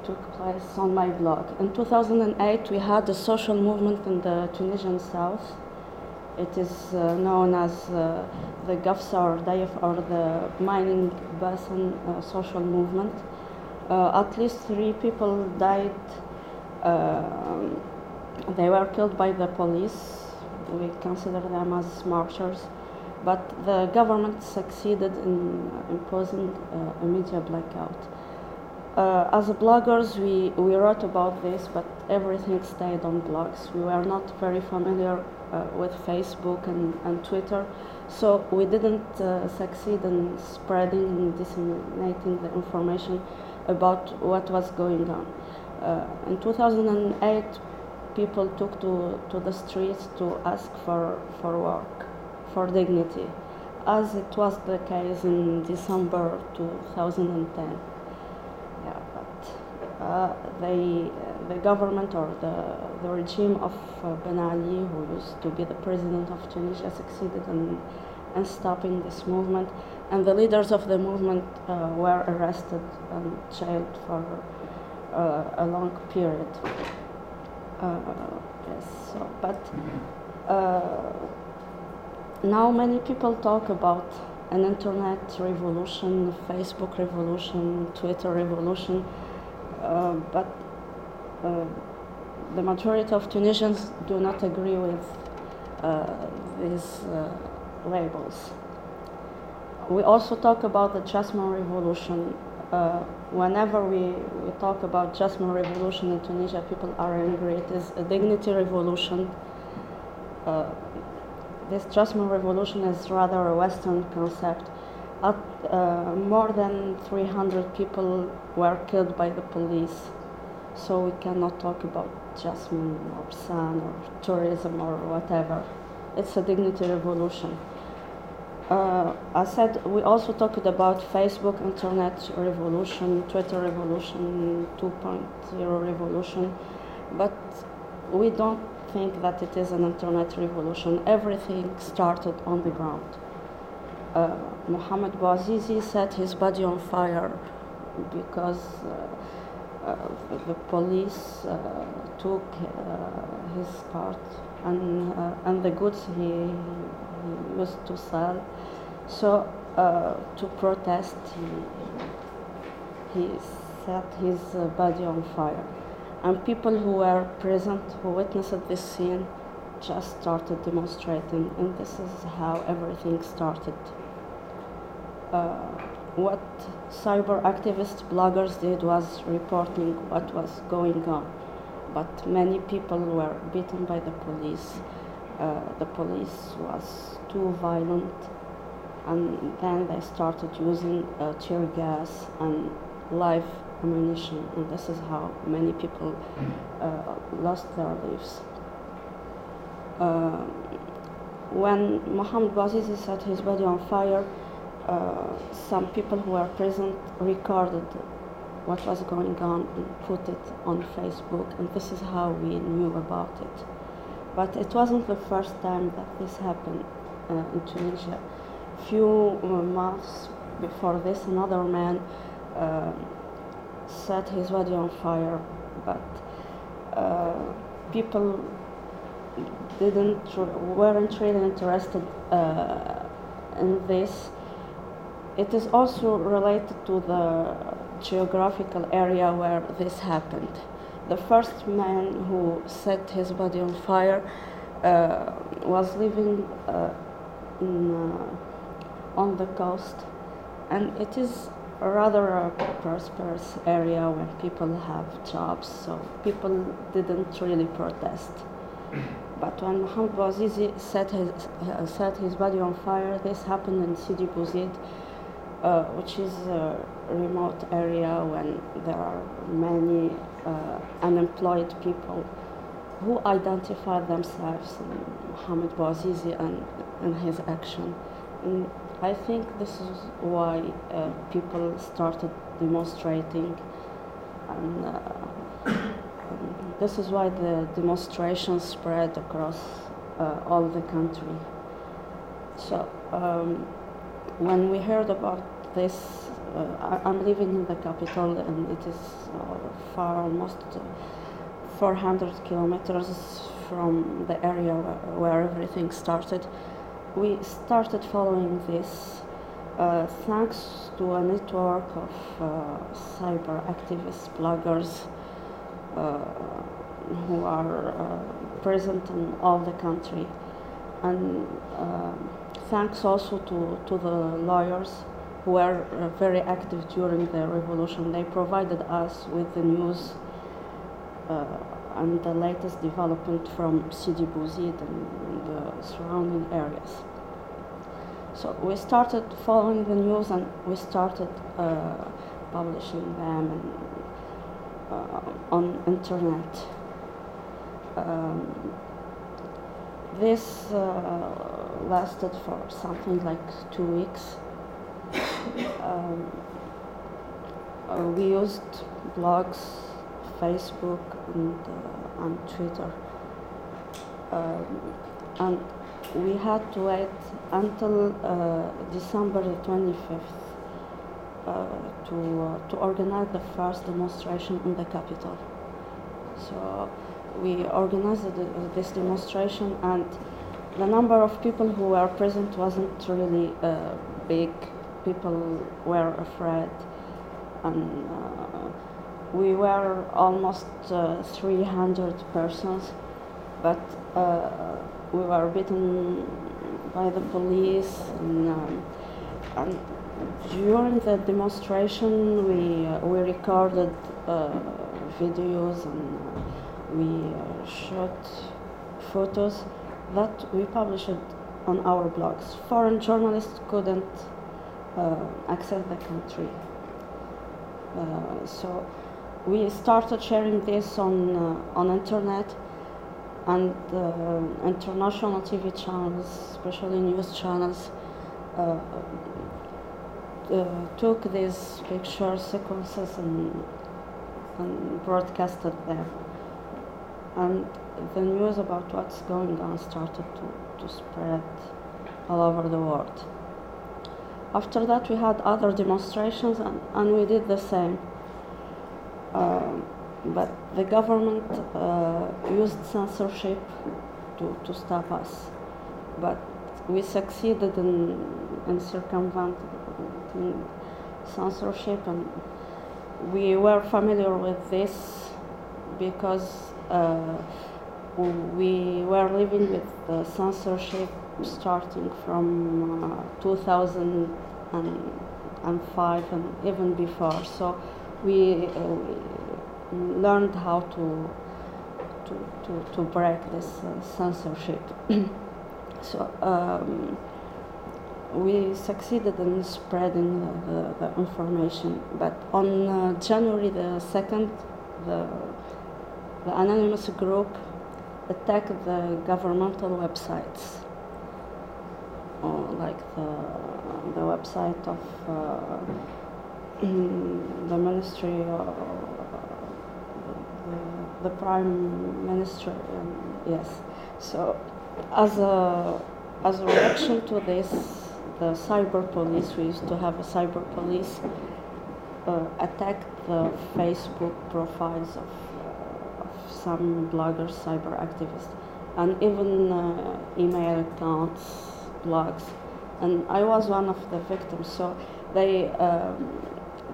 took place on my blog. In 2008, we had a social movement in the Tunisian south. It is uh, known as uh, the Gafsa or Daif or the Mining Basin uh, Social Movement. Uh, at least three people died. Um, they were killed by the police. We consider them as martyrs. But the government succeeded in imposing uh, a media blackout. Uh, as bloggers, we, we wrote about this, but everything stayed on blogs. We were not very familiar uh, with Facebook and, and Twitter, so we didn't uh, succeed in spreading and disseminating the information about what was going on. Uh, in 2008, people took to, to the streets to ask for, for work, for dignity, as it was the case in December 2010. Yeah, but uh, the government or the, the regime of uh, Ben Ali, who used to be the president of Tunisia, succeeded in, in stopping this movement, and the leaders of the movement uh, were arrested and jailed for uh, a long period. Uh, yes, so, but uh, now many people talk about an internet revolution, Facebook revolution, Twitter revolution, uh, but uh, the majority of Tunisians do not agree with uh, these labels. We also talk about the Jasmine revolution uh, whenever we, we talk about Jasmine revolution in Tunisia, people are angry. It is a dignity revolution. Uh, this Jasmine revolution is rather a Western concept. Uh, more than 300 people were killed by the police, so we cannot talk about Jasmine or sun or tourism or whatever. It's a dignity revolution. Uh, I said we also talked about Facebook, internet revolution, Twitter revolution, 2.0 revolution, but we don't think that it is an internet revolution. Everything started on the ground. Uh, Mohamed Bouazizi set his body on fire because uh, uh the police uh, took his cart and, and the goods he, he used to sell so to protest, he, he set his body on fire. And people who were present, who witnessed this scene, just started demonstrating, and this is how everything started. Uh, what cyber activist bloggers did was reporting what was going on, but many people were beaten by the police. Uh, the police was too violent and then they started using uh, tear gas and live ammunition, and this is how many people uh, lost their lives. Uh, when Mohamed Bouazizi set his body on fire, some people who were present recorded what was going on and put it on Facebook, and this is how we knew about it. But it wasn't the first time that this happened uh, in Tunisia A few uh, months before this, another man uh, set his body on fire, but uh, people didn't weren't really interested uh, in this. It is also related to the geographical area where this happened. The first man who set his body on fire uh, was living uh, in on the coast, and it is a rather a prosperous area where people have jobs, so people didn't really protest. *clears throat* But when Mohamed Bouazizi set his, uh, set his body on fire, this happened in Sidi Bouzid, uh, which is a remote area when there are many uh, unemployed people who identify themselves in Mohamed Bouazizi and, and his action. And I think this is why uh, people started demonstrating, and, uh, *coughs* this is why the demonstrations spread across uh, all the country. So um, when we heard about this, uh, I, am living in the capital and it is uh, far almost 400 kilometers from the area where, where everything started. We started following this uh, thanks to a network of uh, cyber activists, bloggers, uh, who are uh, present in all the country. And um, thanks also to, to the lawyers who were uh, very active during the revolution. They provided us with the news uh, and the latest development from Sidi Bouzid and the surrounding areas. So we started following the news and we started uh, publishing them and, uh, on internet. Um, this uh, lasted for something like two weeks. Um, uh, we used blogs, Facebook, and, uh, and Twitter. Um, and we had to wait until uh, December the 25th uh, to, uh, to organize the first demonstration in the capital. So we organized this demonstration and the number of people who were present wasn't really uh, big. People were afraid. And uh, we were almost uh, 300 persons. But uh, we were beaten by the police. And, um, and during the demonstration we, uh, we recorded videos and we shot photos that we published on our blogs. Foreign journalists couldn't access the country. Uh, so we started sharing this on, uh, on internet and uh, international TV channels, especially news channels, uh, took these picture sequences and, and broadcasted them and the news about what's going on started to, to spread all over the world. After that, we had other demonstrations, and, and we did the same. Uh, but the government uh, used censorship to, to stop us. But we succeeded in, in circumventing censorship, and we were familiar with this because uh, we were living with the censorship starting from uh, 2005 and even before. So we, uh, we learned how to to, to, to break this uh, censorship. *clears throat* so um, we succeeded in spreading the, the, the information. But on uh, January the 2nd, the the anonymous group attacked the governmental websites, uh, like the, the website of uh, the ministry, uh, the, the, prime minister, um, yes. So, as a as a reaction to this, the cyber police, we used to have a cyber police, uh, attacked the Facebook profiles of some bloggers, cyber activists, and even uh, email accounts, blogs. And I was one of the victims. So they um,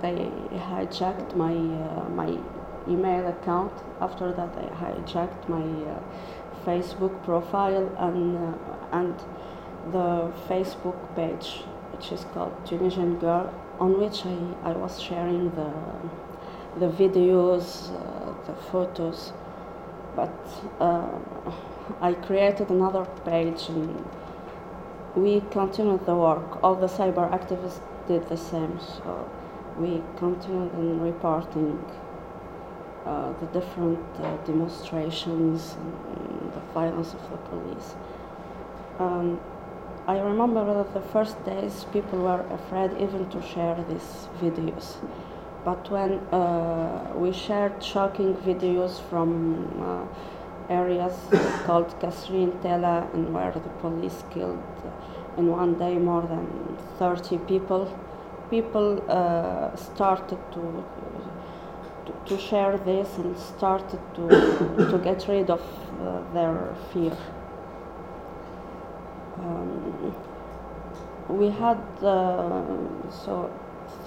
they hijacked my uh, my email account. After that, they hijacked my uh, Facebook profile and uh, and the Facebook page, which is called Tunisian Girl, on which I, I was sharing the the videos, uh, the photos but uh, I created another page and we continued the work. All the cyber activists did the same, so we continued in reporting uh, the different uh, demonstrations and the violence of the police. Um, I remember that the first days people were afraid even to share these videos but when uh, we shared shocking videos from uh, areas *coughs* called Kasserine Thala and where the police killed in one day more than 30 people, people uh, started to, to, to share this and started to *coughs* to get rid of uh, their fear. Um, we had uh, so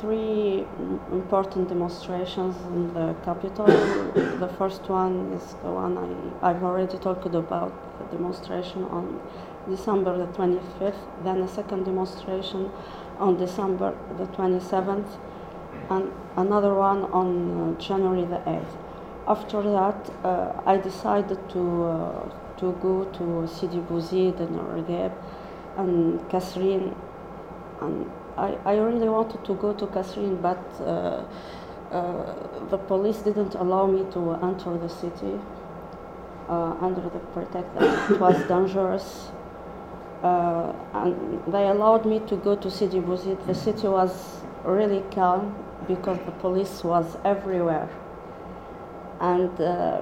three important demonstrations in the capital. *coughs* the first one is the one I, I've already talked about, the demonstration on December the 25th, then a second demonstration on December the 27th, and another one on uh, January the 8th. After that, uh, I decided to, uh, to go to Sidi Bouzid and Regueb and Kasserine and I, I really wanted to go to Kasserine, but uh, uh, the police didn't allow me to enter the city uh, under the protection. it was dangerous. Uh, and they allowed me to go to Sidi Bouzid. The city was really calm because the police was everywhere. And uh,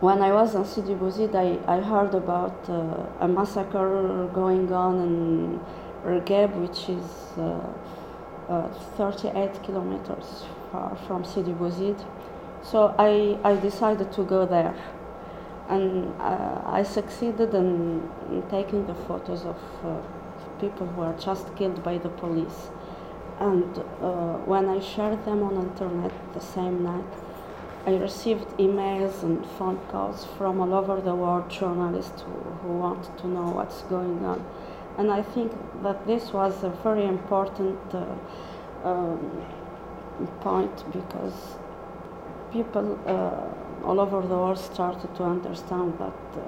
when I was in Sidi Bouzid, I, I heard about uh, a massacre going on in Regueb, which is uh, uh, 38 kilometers far from Sidi Bouzid. So I, I decided to go there. And uh, I succeeded in, in, taking the photos of uh, people who were just killed by the police. And uh, when I shared them on internet the same night, I received emails and phone calls from all over the world, journalists who, who want to know what's going on and I think that this was a very important uh, um, point because people uh, all over the world started to understand that uh,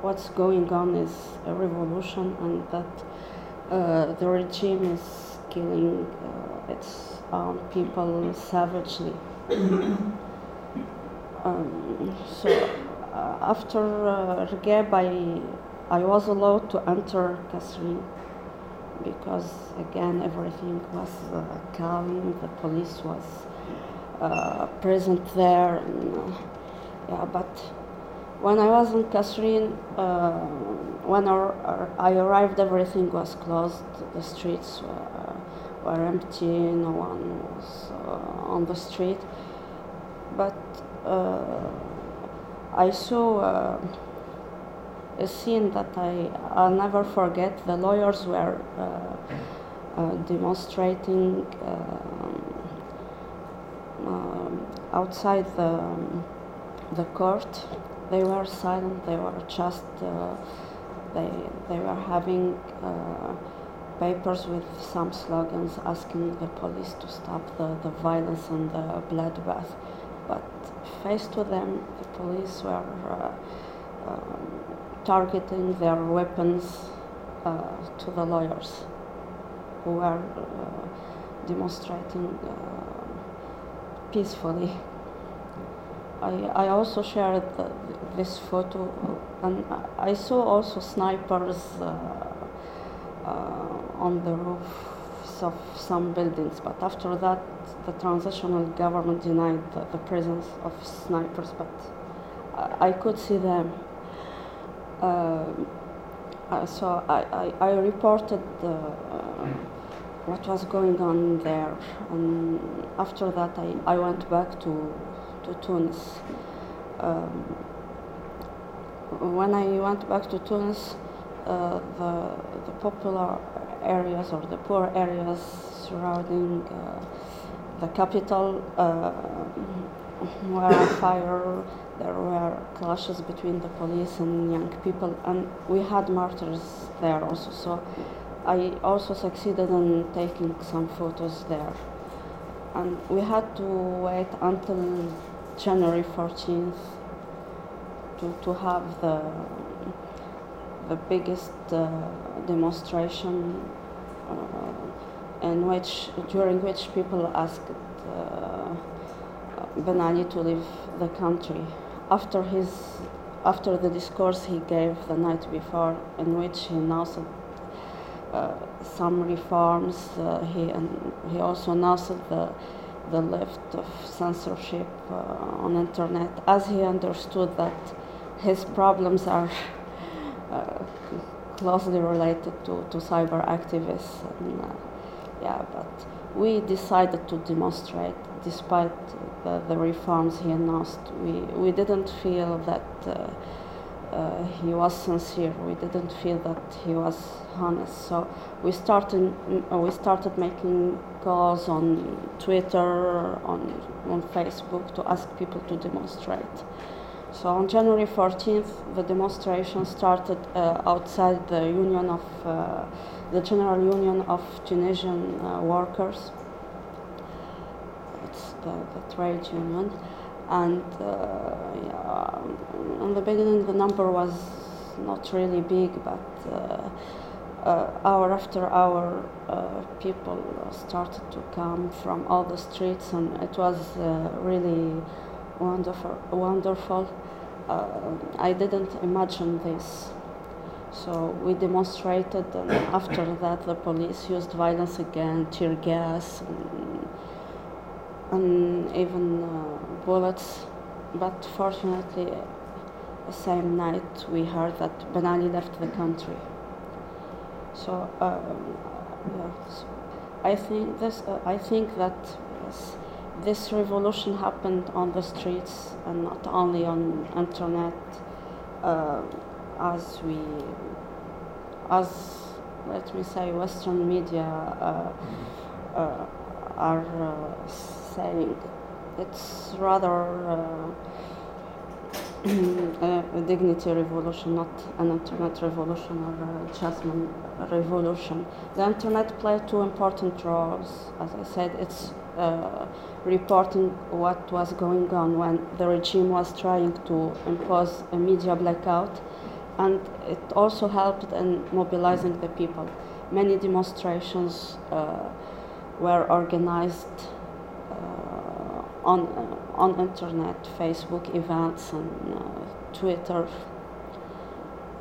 what's going on is a revolution and that uh, the regime is killing uh, its own people savagely. *coughs* um, so uh, after uh, Regueb, I I was allowed to enter Kasserine because again everything was uh, calm. The police was uh, present there. And, uh, yeah, but when I was in Kasserine, uh, when I arrived, everything was closed. The streets were, were empty. No one was uh, on the street. But uh, I saw a scene that I, I'll never forget. The lawyers were uh, uh, demonstrating um, um, outside the, the court. They were silent, they were just, uh, they, they were having papers with some slogans asking the police to stop the, the violence and the bloodbath. But faced to them, the police were uh, um, targeting their weapons uh, to the lawyers who are uh, demonstrating uh, peacefully. I, I also shared the, this photo and I saw also snipers uh, uh, on the roofs of some buildings, but after that the transitional government denied the, the presence of snipers, but I, I could see them uh, uh, so I, I, I reported uh, what was going on there, and after that I, I went back to, to Tunis. Um, when I went back to Tunis, uh, the, the popular areas or the poor areas surrounding uh, the capital uh, were on fire there were clashes between the police and young people, and we had martyrs there also. So I also succeeded in taking some photos there. And we had to wait until January 14th to, to have the, the biggest uh, demonstration uh, in which, during which people asked uh, Ben Ali to leave the country after his after the discourse he gave the night before, in which he announced uh, some reforms, uh, he and he also announced the the lift of censorship uh, on internet, as he understood that his problems are uh, closely related to, to cyber activists. And, uh, yeah, but we decided to demonstrate despite the, the reforms he announced. We, we didn't feel that uh, uh, he was sincere. We didn't feel that he was honest. So we started, we started making calls on Twitter, on, on Facebook to ask people to demonstrate. So on January 14th, the demonstration started uh, outside the Union of uh, the General Union of Tunisian uh, Workers. It's the, the trade union, and uh, yeah, in the beginning the number was not really big, but uh, uh, hour after hour, people started to come from all the streets, and it was really wonderful. Wonderful. I didn't imagine this. So we demonstrated, and after that, the police used violence again, tear gas, and, and even uh, bullets. But fortunately, the same night we heard that Ben Ali left the country. So, um, yeah, so I think this. Uh, I think that yes, this revolution happened on the streets and not only on internet. Uh, as we, as let me say, Western media uh, uh, are uh, saying, it's rather *clears throat* a dignity revolution, not an internet revolution or a Jasmine revolution. The internet played two important roles. As I said, it's uh, reporting what was going on when the regime was trying to impose a media blackout and it also helped in mobilizing the people. Many demonstrations uh, were organized uh, on uh, on internet, Facebook events, and uh, Twitter.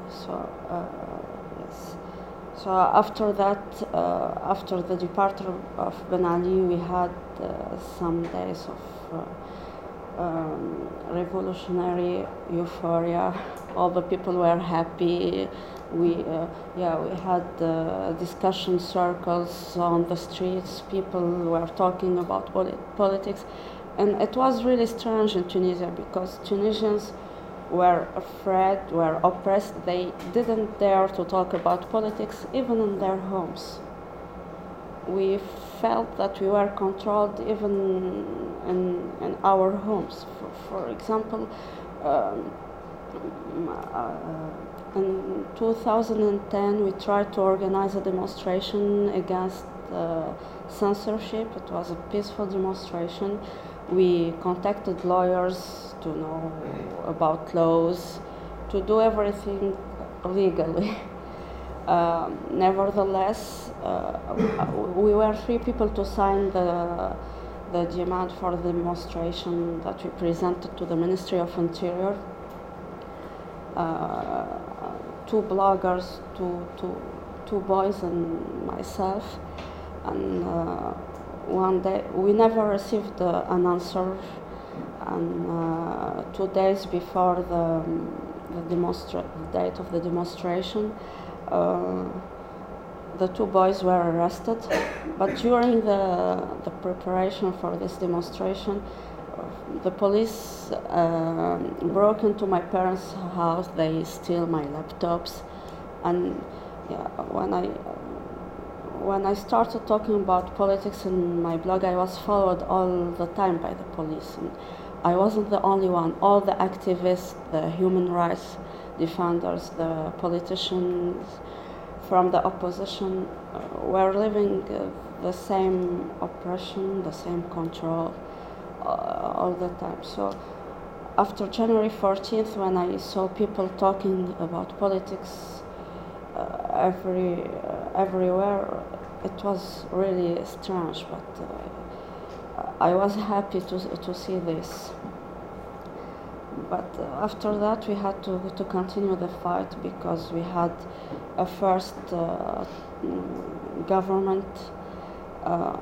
So uh. So after that, uh, after the departure of Ben Ali, we had some days of um, revolutionary euphoria. All the people were happy. We, uh, yeah, we had uh, discussion circles on the streets. People were talking about polit- politics, and it was really strange in Tunisia because Tunisians were afraid, were oppressed. They didn't dare to talk about politics even in their homes. We felt that we were controlled even in, in our homes. For, for example, um, uh, in 2010 we tried to organize a demonstration against uh, censorship. It was a peaceful demonstration. We contacted lawyers to know about laws, to do everything legally. *laughs* Um, nevertheless, uh, we were three people to sign the, the demand for the demonstration that we presented to the Ministry of Interior. Uh, two bloggers, two, two, two boys, and myself. And uh, one day, we never received an answer. And uh, two days before the, the, demonstra- the date of the demonstration, uh, the two boys were arrested, but during the, the preparation for this demonstration, the police uh, broke into my parents' house. They steal my laptops, and yeah, when I when I started talking about politics in my blog, I was followed all the time by the police. And I wasn't the only one. All the activists, the human rights defenders, the politicians from the opposition uh, were living uh, the same oppression, the same control uh, all the time. So after January 14th, when I saw people talking about politics uh, every uh, everywhere, it was really strange. But uh, I was happy to to see this but after that we had to, to continue the fight because we had a first uh, government uh,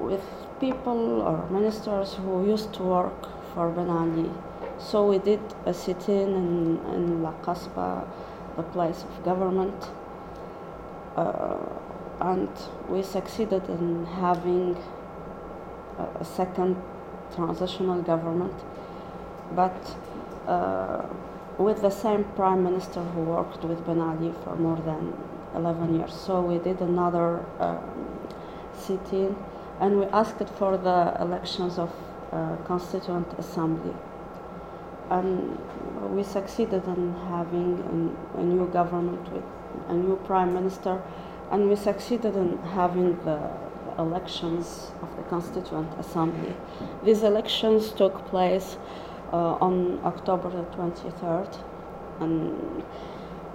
with people or ministers who used to work for Ben Ali. So we did a sit-in in, in La Kasbah, the place of government. Uh, and we succeeded in having a, second transitional government, but uh, with the same prime minister who worked with Ben Ali for more than 11 years. So we did another um, sit-in, and we asked for the elections of uh, Constituent Assembly. And we succeeded in having a new government with a new prime minister, and we succeeded in having the elections of the Constituent Assembly. These elections took place uh, on October the 23rd, and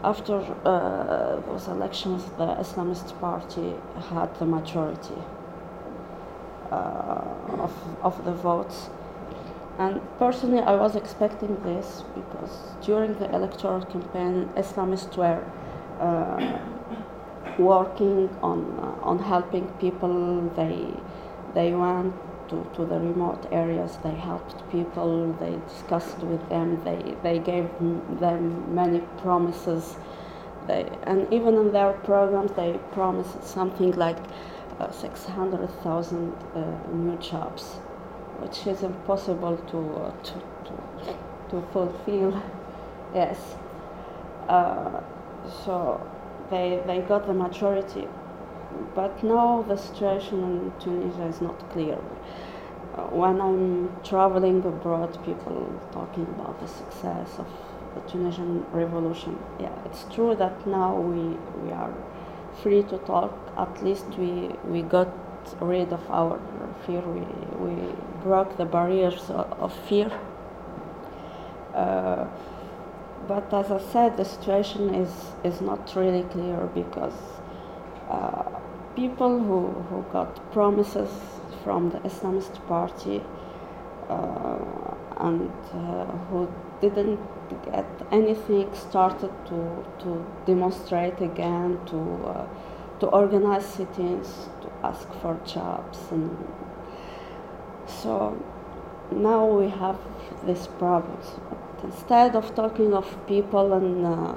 after uh, those elections, the Islamist Party had the majority uh, of, of the votes. And personally, I was expecting this because during the electoral campaign, Islamists were uh, working on uh, on helping people. They they went to, to the remote areas. They helped people. They discussed with them. They they gave them many promises. They, and even in their programs, they promised something like uh, 600,000 uh, new jobs, which is impossible to uh, to, to, to fulfill. *laughs* Yes. Uh, so they, they got the majority. But now the situation in Tunisia is not clear. Uh, when I'm traveling abroad, people talking about the success of the Tunisian revolution. Yeah, it's true that now we, we are free to talk. At least we, we got rid of our fear. We, we broke the barriers of, of fear. Uh, but as I said, the situation is, is not really clear because uh, people who, who got promises from the Islamist Party uh, and uh, who didn't get anything started to, to demonstrate again, to, uh, to organize sit-ins, to ask for jobs. And so now we have these problems instead of talking of people and uh,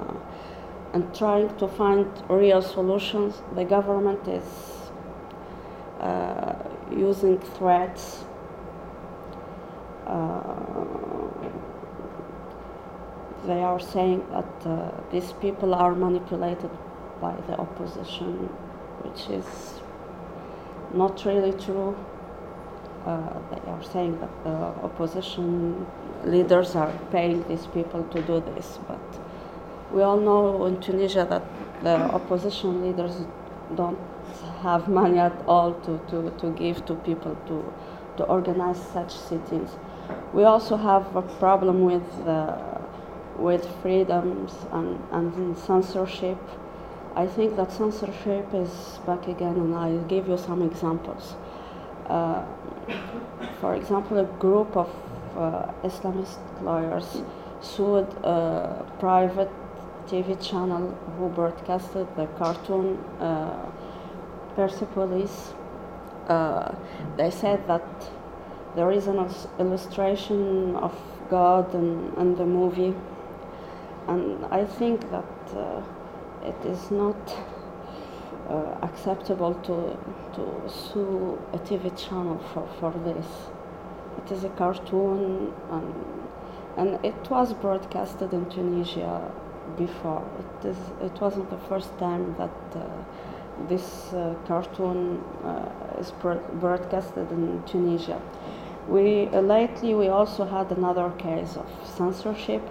and trying to find real solutions, the government is uh, using threats. Uh, they are saying that uh, these people are manipulated by the opposition, which is not really true. Uh, they are saying that the opposition leaders are paying these people to do this. But we all know in Tunisia that the opposition leaders don't have money at all to, to, to give to people to, to organize such sit-ins. We also have a problem with, uh, with freedoms and, and censorship. I think that censorship is back again, and I'll give you some examples. Uh, for example, a group of Islamist lawyers sued a private TV channel who broadcasted the cartoon uh, Persepolis. Uh, they said that there is an illustration of God in, in the movie, and I think that uh, it is not uh, acceptable to, to sue a TV channel for, for this. It is a cartoon, and, and it was broadcasted in Tunisia before. It, is, it wasn't the first time that uh, this uh, cartoon uh, is broadcasted in Tunisia. We uh, lately we also had another case of censorship.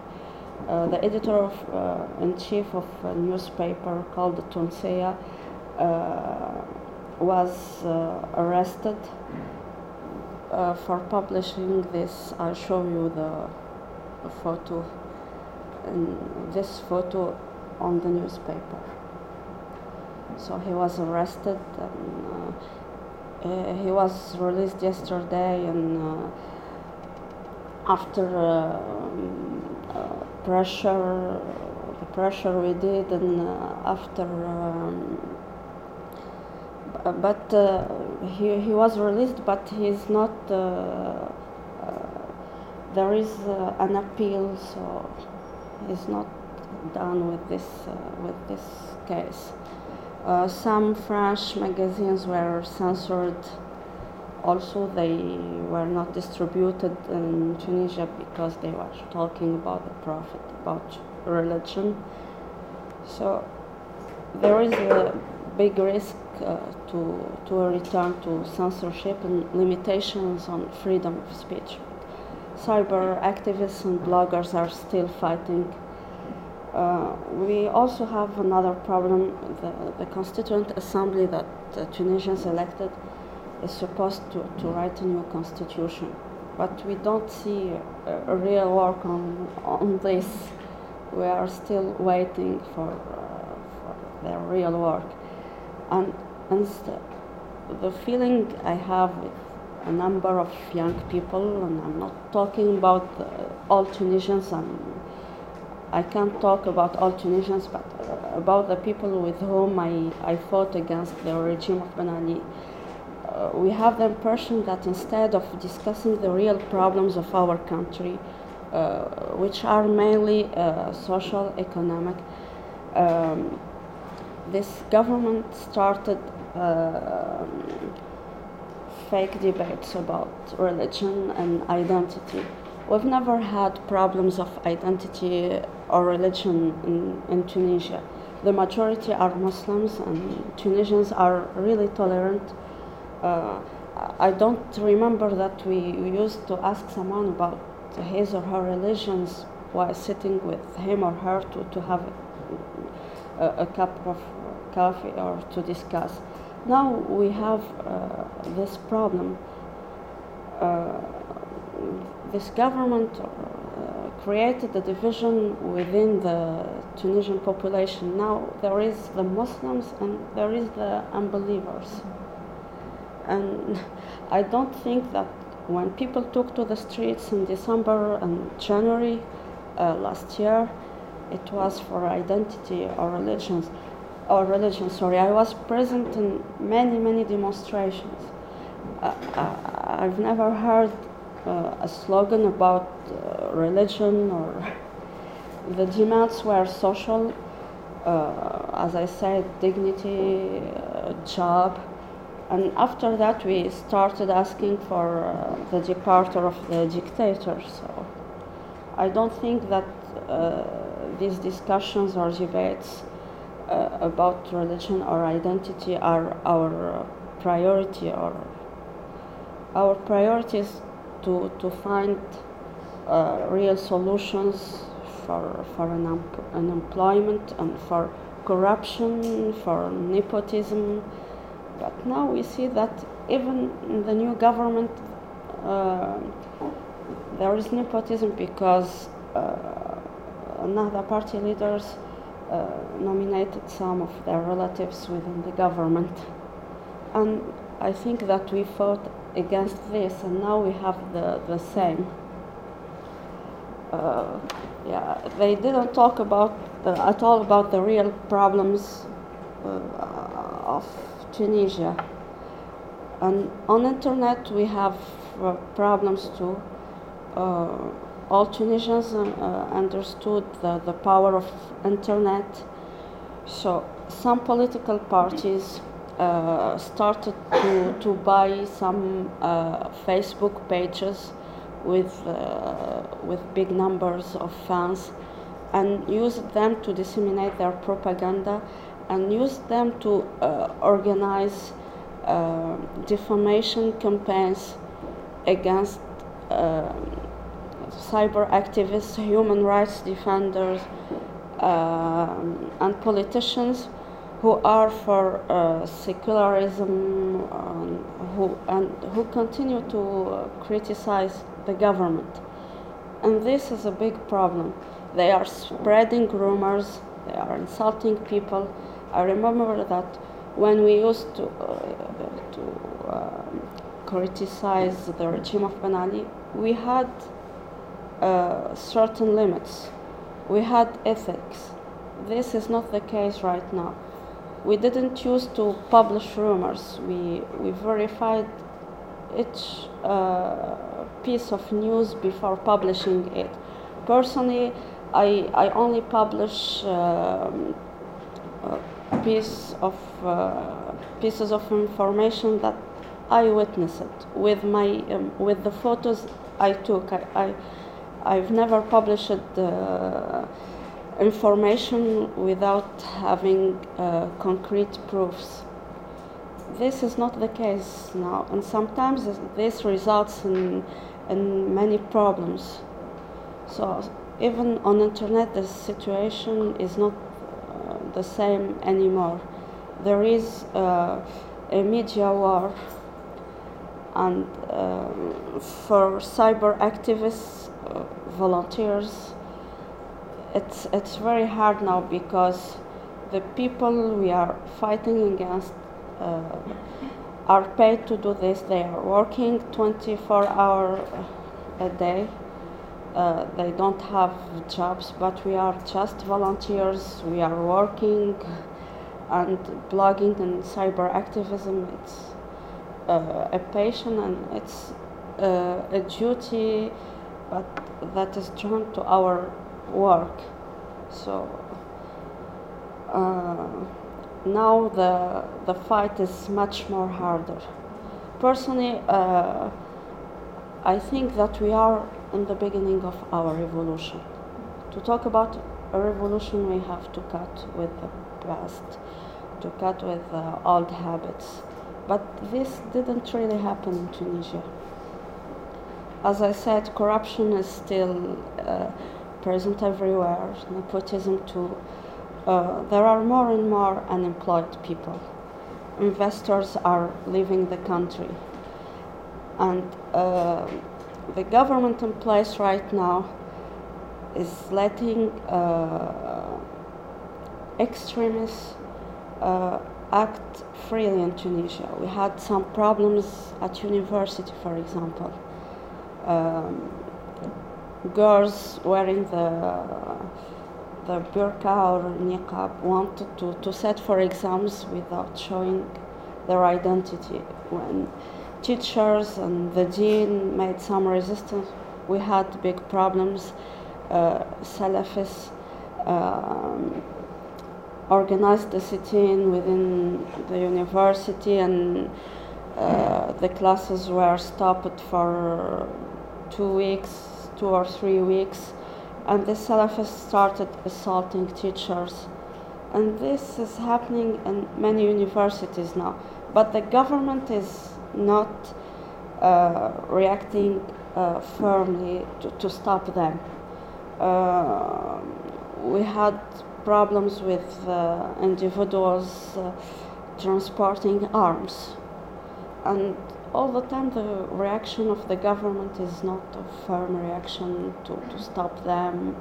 Uh, the editor of, uh, in chief of a newspaper called the was arrested uh, for publishing this, I'll show you the, photo, and this photo on the newspaper. So he was arrested and uh, uh, he was released yesterday and uh, after uh, um, pressure, the pressure we did and after um, but uh, he, he was released, but he's not. Uh, uh, there is an appeal, so he's not done with this with this case. Uh, some French magazines were censored. Also, they were not distributed in Tunisia because they were talking about the Prophet, about religion. So there is a big risk uh, to, to a return to censorship and limitations on freedom of speech. Cyber activists and bloggers are still fighting. Uh, we also have another problem. The, the Constituent Assembly that the Tunisians elected is supposed to, to write a new constitution, but we don't see a, a real work on, on this. We are still waiting for, uh, for their real work. And the feeling I have with a number of young people, and I'm not talking about uh, all Tunisians, I'm, I can't talk about all Tunisians, but uh, about the people with whom I, I fought against the regime of Ben Ali. Uh, we have the impression that instead of discussing the real problems of our country, uh, which are mainly uh, social, economic, um, this government started uh, fake debates about religion and identity. We've never had problems of identity or religion in, in Tunisia. The majority are Muslims, and Tunisians are really tolerant. Uh, I don't remember that we, we used to ask someone about his or her religions while sitting with him or her to, to have a, a cup of coffee or to discuss. Now we have uh, this problem. Uh, this government uh, created a division within the Tunisian population. Now there is the Muslims and there is the unbelievers. And *laughs* I don't think that when people took to the streets in December and January uh, last year, it was for identity or religions or religion. Sorry, I was present in many many demonstrations. Uh, I, have never heard uh, a slogan about uh, religion or *laughs* the demands were social. Uh, as I said, dignity, uh, job, and after that we started asking for uh, the departure of the dictator. So I don't think that these discussions or debates uh, about religion or identity are our priority or our priority is to, to find uh, real solutions for, for un- unemployment and for corruption, for nepotism. But now we see that even in the new government, uh, there is nepotism because uh, another party leaders nominated some of their relatives within the government. And I think that we fought against this, and now we have the, the same. Uh, yeah, they didn't talk about the, at all about the real problems uh, of Tunisia. And on internet we have uh, problems too. All Tunisians uh, understood the, the power of internet. So some political parties uh, started to, to buy some uh, Facebook pages with, uh, with big numbers of fans and used them to disseminate their propaganda and used them to uh, organize uh, defamation campaigns against cyber activists, human rights defenders, um, and politicians who are for uh, secularism who, and who continue to uh, criticize the government. And this is a big problem. They are spreading rumors, they are insulting people. I remember that when we used to, uh, to um, criticize the regime of Ben Ali, we had uh, certain limits. We had ethics. This is not the case right now. We didn't used to publish rumors. We, we verified each uh, piece of news before publishing it. Personally, I, I only publish um, uh, piece of uh, pieces of information that I witnessed with my um, with the photos I took. I, I I've never published uh, information without having uh, concrete proofs. This is not the case now, and sometimes this results in in many problems. So even on internet, the situation is not uh, the same anymore. There is uh, a media war, and uh, for cyber activists, volunteers, it's it's very hard now because the people we are fighting against uh, are paid to do this. They are working 24 hours a day. Uh, they don't have jobs, but we are just volunteers. We are working and blogging and cyber activism. It's uh, a passion and it's uh, a duty, but that is joined to our work. So uh, now the the fight is much more harder. Personally, uh, I think that we are in the beginning of our revolution. To talk about a revolution, we have to cut with the past, to cut with uh, old habits. But this didn't really happen in Tunisia. As I said, corruption is still uh, present everywhere, nepotism too. Uh, there are more and more unemployed people. Investors are leaving the country. And uh, the government in place right now is letting uh, extremists uh, act freely in Tunisia. We had some problems at university, for example. Um, girls wearing the the burqa or niqab wanted to, to set for exams without showing their identity. When teachers and the dean made some resistance, we had big problems. Uh, um, organized the sit-in within the university and uh, the classes were stopped for two weeks, two or three weeks and the Salafists started assaulting teachers. And this is happening in many universities now. But the government is not uh, reacting uh, firmly to, to, stop them. Uh, we had problems with uh, individuals uh, transporting arms. And all the time the reaction of the government is not a firm reaction to, to stop them.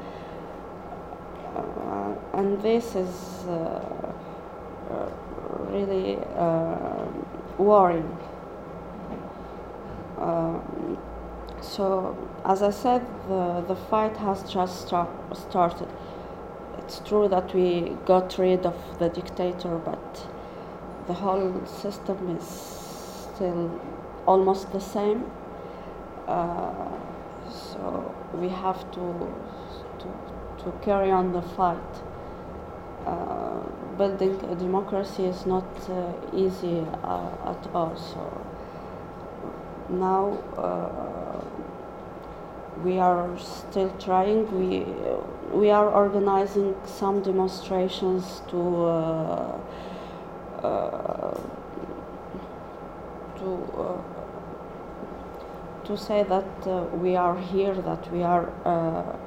Uh, and this is uh, uh, really uh, worrying. Um, so, as I said, the, the fight has just start, started. It's true that we got rid of the dictator, but the whole system is still almost the same. Uh, so we have to, to, to carry on the fight. Uh, building a democracy is not uh, easy uh, at all. So now uh, we are still trying. We we are organizing some demonstrations to. Uh, to uh, to say that uh, we are here, that we are uh,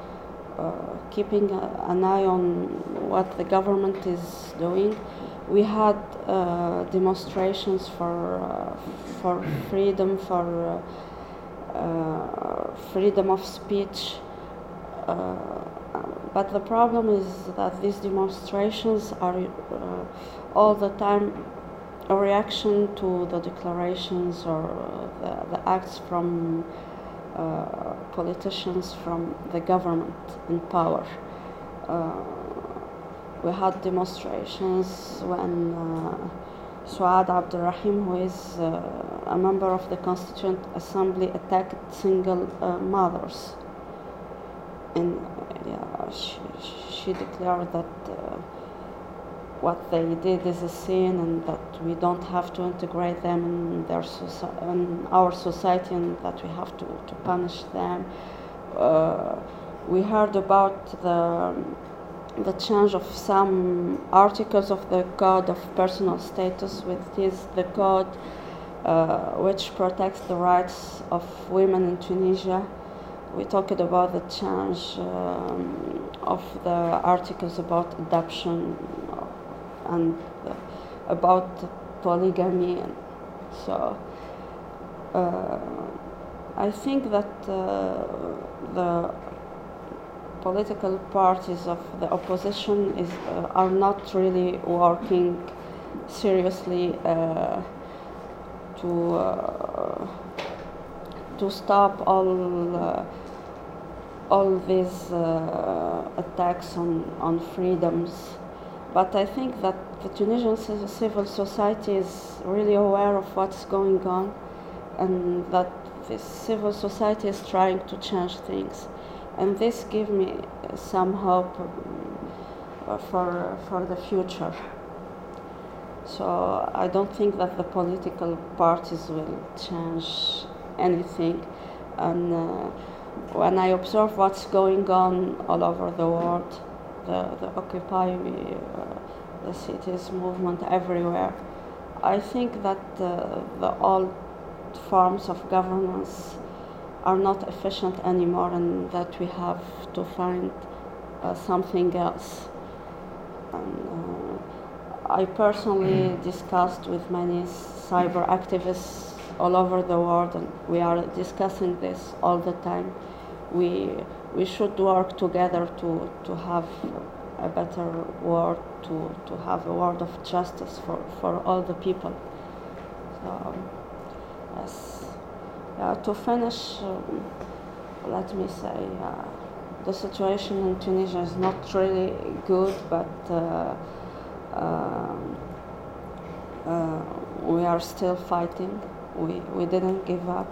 uh keeping an eye on what the government is doing. We had uh, demonstrations for uh, for freedom, for freedom of speech. but the problem is that these demonstrations are all the time a reaction to the declarations or the, the acts from uh, politicians from the government in power. Uh, we had demonstrations when uh, Souad Abderrahim, who is uh, a member of the Constituent Assembly, attacked single uh, mothers. And yeah, she, she declared that uh, what they did is a sin and that we don't have to integrate them in, their soci- in our society and that we have to, to punish them. Uh, we heard about the, the change of some articles of the Code of Personal Status, which is the code uh, which protects the rights of women in Tunisia. We talked about the change um, of the articles about adoption and uh, about polygamy. And so uh, I think that uh, the political parties of the opposition is, are not really working seriously to uh, to stop all uh, all these uh, attacks on, on freedoms. But I think that the Tunisian civil society is really aware of what's going on and that this civil society is trying to change things. And this gives me some hope um, for, for the future. So I don't think that the political parties will change anything. And uh, when I observe what's going on all over the world, the, the Occupy uh, the cities movement everywhere, I think that uh, the old forms of governance are not efficient anymore and that we have to find uh, something else. And, uh, I personally discussed with many cyber activists all over the world, and we are discussing this all the time. We we should work together to to have a better world, to to have a world of justice for for all the people. So, yes. To finish, um, let me say uh, the situation in Tunisia is not really good, but. Uh, um, uh, we are still fighting. We, we didn't give up.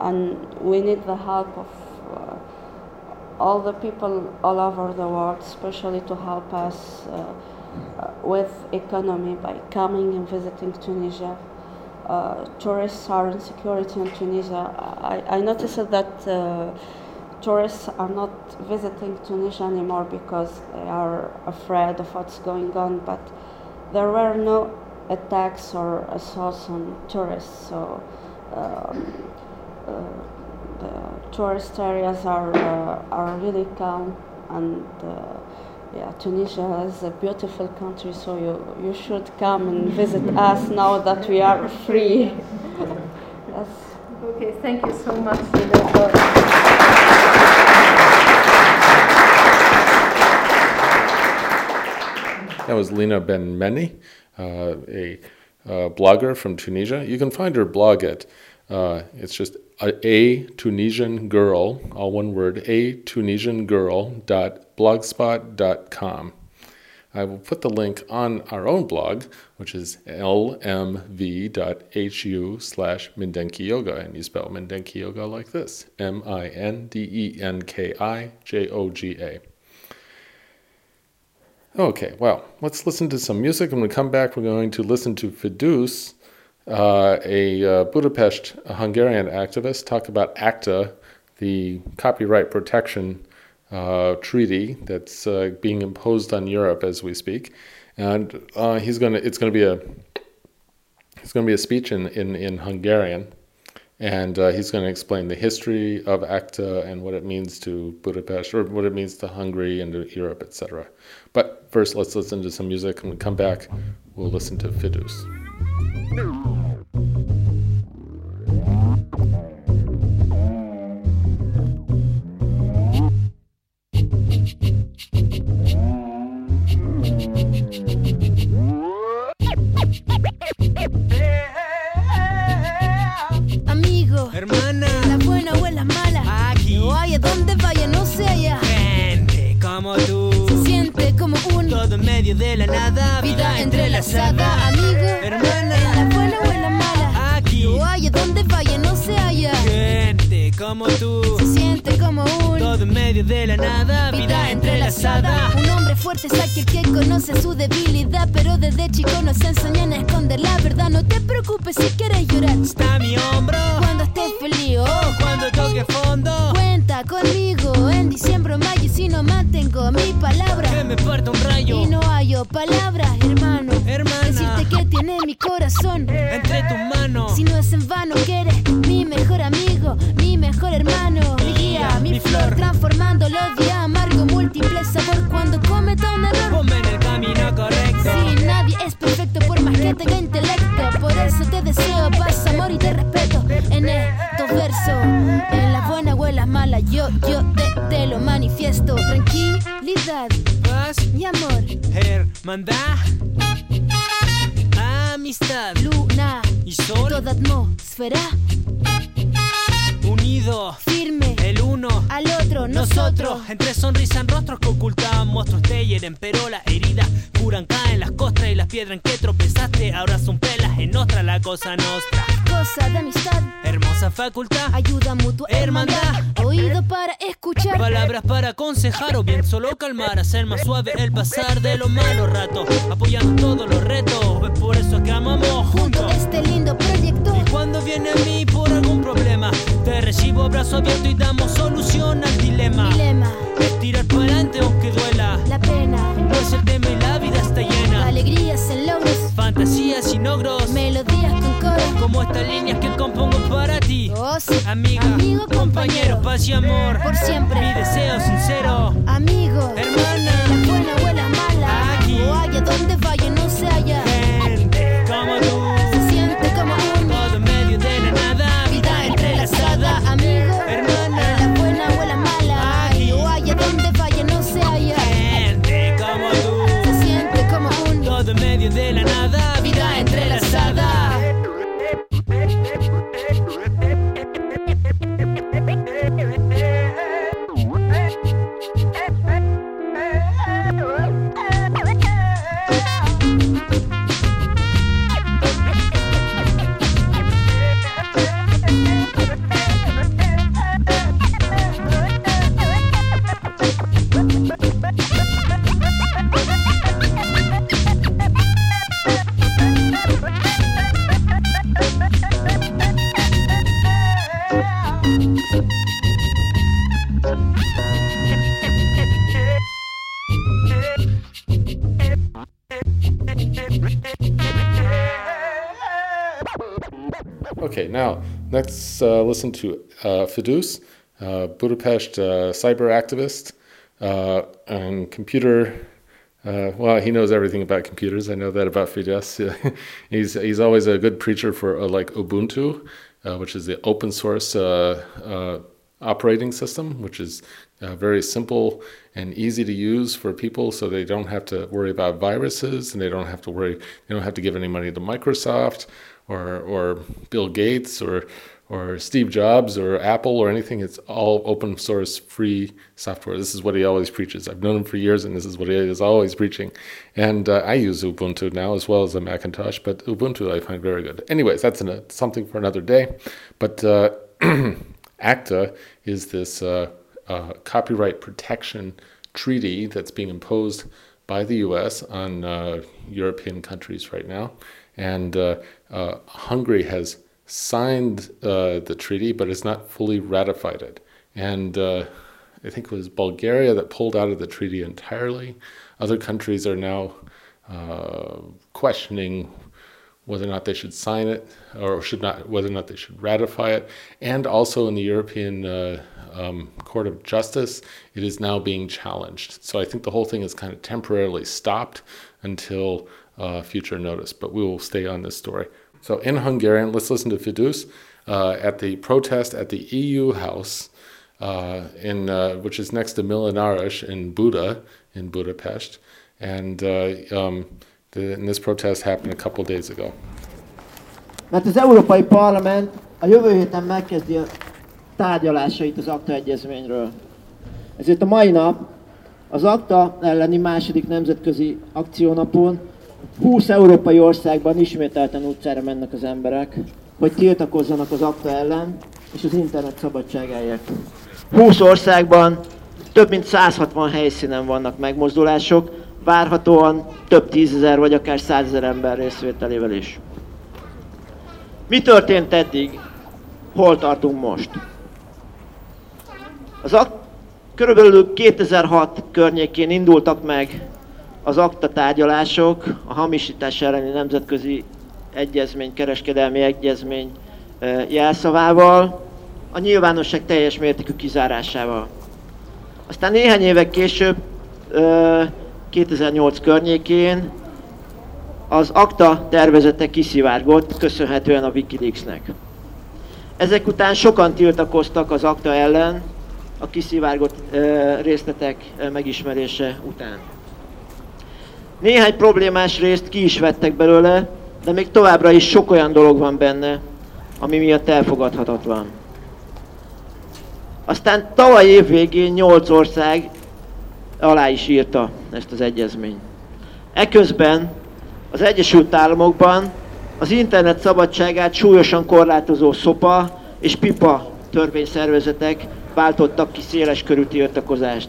And we need the help of uh, all the people all over the world, especially to help us uh, uh, with economy by coming and visiting Tunisia. Uh, tourists are in security in Tunisia. I, I noticed that uh, tourists are not visiting Tunisia anymore because they are afraid of what's going on, but there were no attacks or assaults on tourists, so um, uh, tourist areas are, uh, are really calm and uh, yeah, Tunisia is a beautiful country, so you, you should come and visit us now that we are free. *laughs* yes. Okay, thank you so much, Lina, for That was Lina Ben Mhenni, uh, a uh, blogger from Tunisia. You can find her blog at, uh, it's just a, a Tunisian girl, all one word, a Tunisian girl dot blogspot.com. I will put the link on our own blog, which is lmv.hu slash Mindenki Joga. And you spell Mindenki Joga like this M I N D E N K I J O G A. Okay, well, let's listen to some music. When we come back, we're going to listen to Fidus, uh, a uh, Budapest Hungarian activist, talk about ACTA, the copyright protection uh, treaty that's uh, being imposed on Europe as we speak, and uh, he's to. It's going to be a. It's to be a speech in in, in Hungarian, and he's going to explain the history of ACTA and what it means to Budapest or what it means to Hungary and to Europe, etc. But first, let's listen to some music. When we come back, we'll listen to Fidus. Amigo, hermana, la buena o la mala, aquí. O allá donde vaya, no se haya. Gente como tú, se siente como un todo en medio de la nada, vida entrelazada, amigo, hermana. Como tú. Se siente como un. Todo en medio de la nada. Vida entrelazada. Un hombre fuerte es aquel que conoce su debilidad. desde chico nos enseñan a esconder la verdad. No te preocupes si quieres llorar. Está mi hombro. Cuando estés feliz, oh, cuando toque fondo. Cuenta conmigo en diciembre o mayo. Si no mantengo mi palabra, que me parta un rayo. Y no hallo palabras, hermano. Hermana. Decirte que tiene mi corazón yo, yo te, te lo manifiesto. Tranquilidad, paz y amor. Hermandad amistad, luna y sol, toda atmósfera, unido, firme, el uno al otro, nosotros, entre sonrisas en rostros que ocultaban monstruos te hieren, pero las heridas curan, caen las costras y las piedras en que tropezaste, ahora son pelas en otra la cosa nostra, cosa de amistad, hermosa facultad, ayuda mutua, hermandad, oído para escuchar, palabras para aconsejar o bien solo calmar, hacer más suave el pasar de los malos ratos, apoyando todos los retos, es por eso que amamos juntos este lindo proyecto. Y cuando viene a mí por algún problema, te recibo abrazo abierto y damos solución al dilema. Dilema. Es tirar para adelante aunque duela. La pena. No es el tema y la vida. Alegrías en logros. Fantasías y logros. Melodías con coro. Como estas líneas que compongo para ti. Oh, sí. Amiga. Amigo, compañero. Paz y amor. Por siempre. Mi deseo sincero. Amigo. Hermana. La buena o la mala. Aquí. O allá donde vaya Now let's uh, listen to uh, Fidus, uh, Budapest uh, cyber activist uh, and computer. Uh, well, he knows everything about computers. I know that about Fidus. *laughs* he's he's always a good preacher for like Ubuntu, which is the open source operating system, which is uh, very simple and easy to use for people, so they don't have to worry about viruses and they don't have to worry. They don't have to give any money to Microsoft or or Bill Gates or or Steve Jobs or Apple or anything. It's all open source, free software. This is what he always preaches. I've known him for years, and this is what he is always preaching. And uh, I use Ubuntu now as well as a Macintosh, but Ubuntu I find very good. Anyways, that's an, something for another day. But uh, *clears throat* ACTA is this uh, uh, copyright protection treaty that's being imposed by the U.S. on uh, European countries right now, and uh, uh, Hungary has signed uh, the treaty, but has not fully ratified it. And I think it was Bulgaria that pulled out of the treaty entirely. Other countries are now uh, questioning whether or not they should sign it, or should not, whether or not they should ratify it. And also in the European uh, um, Court of Justice, it is now being challenged. So I think the whole thing is kind of temporarily stopped until uh, future notice. But we will stay on this story. So in Hungarian, let's listen to Fidus uh, at the protest at the EU House, uh, in uh, which is next to Millenáris in Buda, in Budapest, and uh, um, the, and this protest happened a couple days ago. Mert az Európai Parlament a jövő héten megkezdi a tárgyalásait az akta egyezményről. Ezért a mai nap az akta elleni második nemzetközi akciónapon 20 európai országban ismételten utcára mennek az emberek, hogy tiltakozzanak az akta ellen és az internet szabadságáért. 20 országban több mint 160 helyszínen vannak megmozdulások, várhatóan több tízezer vagy akár százezer ember részvételével is. Mi történt eddig? Hol tartunk most? Az ak- körülbelül 2006 környékén indultak meg az akta tárgyalások, a hamisítás elleni nemzetközi egyezmény, kereskedelmi egyezmény jelszavával, a nyilvánosság teljes mértékű kizárásával. Aztán néhány évek később, 2008 környékén az akta tervezete kiszivárgott, köszönhetően a Wikileaksnek. Ezek után sokan tiltakoztak az akta ellen, a kiszivárgott részletek megismerése után. Néhány problémás részt ki is vettek belőle, de még továbbra is sok olyan dolog van benne, ami miatt elfogadhatatlan. Aztán tavaly év végén 8 ország alá is írta ezt az egyezményt. Eközben az Egyesült Államokban az internet szabadságát súlyosan korlátozó SOPA és PIPA törvényszervezetek váltottak ki széles körű tiltakozást.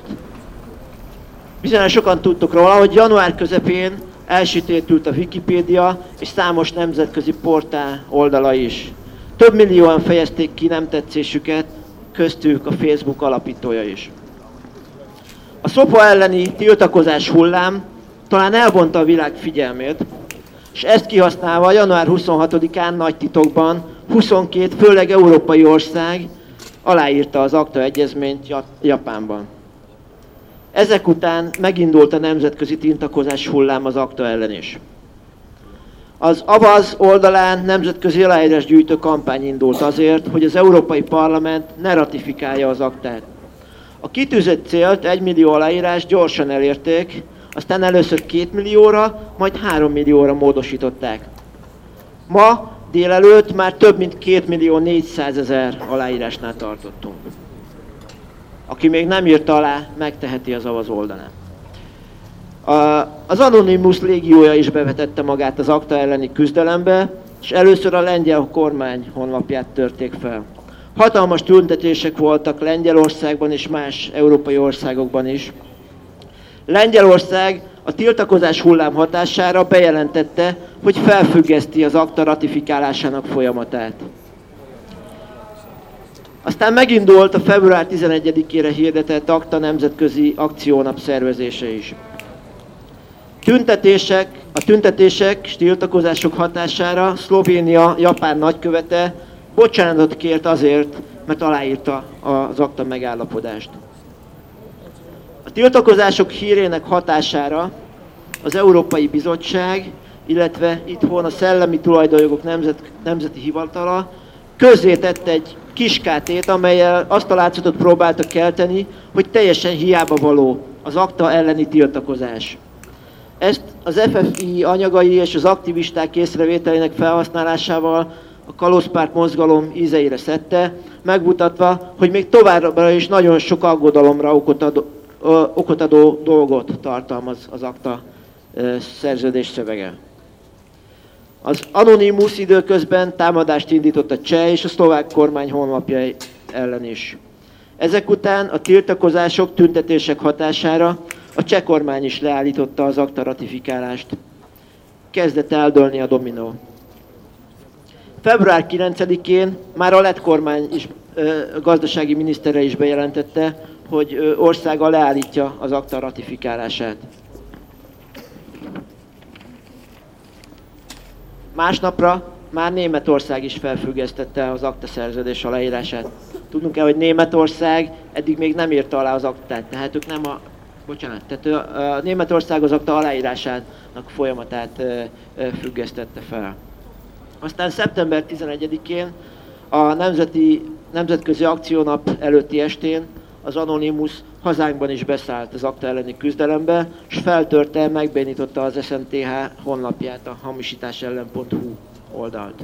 Bizonyos sokan tudtok róla, hogy január közepén elsütétült a Wikipédia és számos nemzetközi portál oldala is. Több millióan fejezték ki nem tetszésüket, köztük a Facebook alapítója is. A szopa elleni tiltakozás hullám talán elvonta a világ figyelmét, és ezt kihasználva január 26-án nagy titokban 22, főleg európai ország aláírta az akta egyezményt Japánban. Ezek után megindult a nemzetközi tintakozás hullám az akta ellen is. Az Avaz oldalán nemzetközi aláírás gyűjtő kampány indult azért, hogy az Európai Parlament ne ratifikálja az aktát. A kitűzött célt, egy millió aláírás gyorsan elérték, aztán először két millióra, majd három millióra módosították. Ma délelőtt már több mint két millió 400 ezer aláírásnál tartottunk. Aki még nem írta alá, megteheti az avaz oldalán. Az Anonymous légiója is bevetette magát az akta elleni küzdelembe, és először a lengyel kormány honlapját törték fel. Hatalmas tüntetések voltak Lengyelországban és más európai országokban is. Lengyelország a tiltakozás hullám hatására bejelentette, hogy felfüggeszti az akta ratifikálásának folyamatát. Aztán megindult a február 11-ére hirdetett akta nemzetközi akciónap szervezése is. Tüntetések, a tüntetések és tiltakozások hatására Szlovénia japán nagykövete bocsánatot kért azért, mert aláírta az akta megállapodást. A tiltakozások hírének hatására az Európai Bizottság, illetve itthon a Szellemi Tulajdonjogok Nemzet, Nemzeti Hivatala közzétett egy kiskátét, amelyel azt a látszatot próbáltak kelteni, hogy teljesen hiába való az akta elleni tiltakozás. Ezt az FFI anyagai és az aktivisták észrevételének felhasználásával a Kalózpárt mozgalom ízeire szedte, megmutatva, hogy még továbbra is nagyon sok aggodalomra okot adó, ö, okot adó dolgot tartalmaz az akta ö, szerződés szövege. Az Anonymous időközben támadást indított a cseh és a szlovák kormány honlapjai ellen is. Ezek után a tiltakozások, tüntetések hatására a cseh kormány is leállította az akta ratifikálást. Kezdett eldőlni a dominó. Február 9-én már a lett kormány is, a gazdasági minisztere is bejelentette, hogy országa leállítja az akta ratifikálását. Másnapra már Németország is felfüggesztette az akta szerződés aláírását. Tudnunk kell, hogy Németország eddig még nem írta alá az aktát, tehát ők nem a bocsánat, tehát a Németország az akta aláírásának folyamatát függesztette fel. Aztán szeptember 11-én a Nemzeti, Nemzetközi Akciónap előtti estén az Anonymous hazánkban is beszállt az akta elleni küzdelembe, és feltörte, megbénította az SNTH honlapját, a hamisítás ellen.hu oldalt.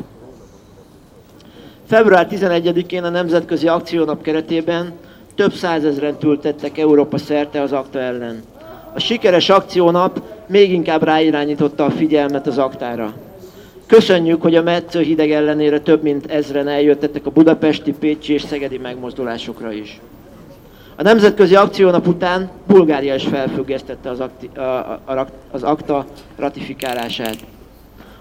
Február 11-én a Nemzetközi Akciónap keretében több százezren tültettek Európa szerte az akta ellen. A sikeres akciónap még inkább ráirányította a figyelmet az aktára. Köszönjük, hogy a metsző hideg ellenére több mint ezren eljöttetek a budapesti, pécsi és szegedi megmozdulásokra is. A nemzetközi akciónap után Bulgária is felfüggesztette az, akti, a, a, az akta ratifikálását.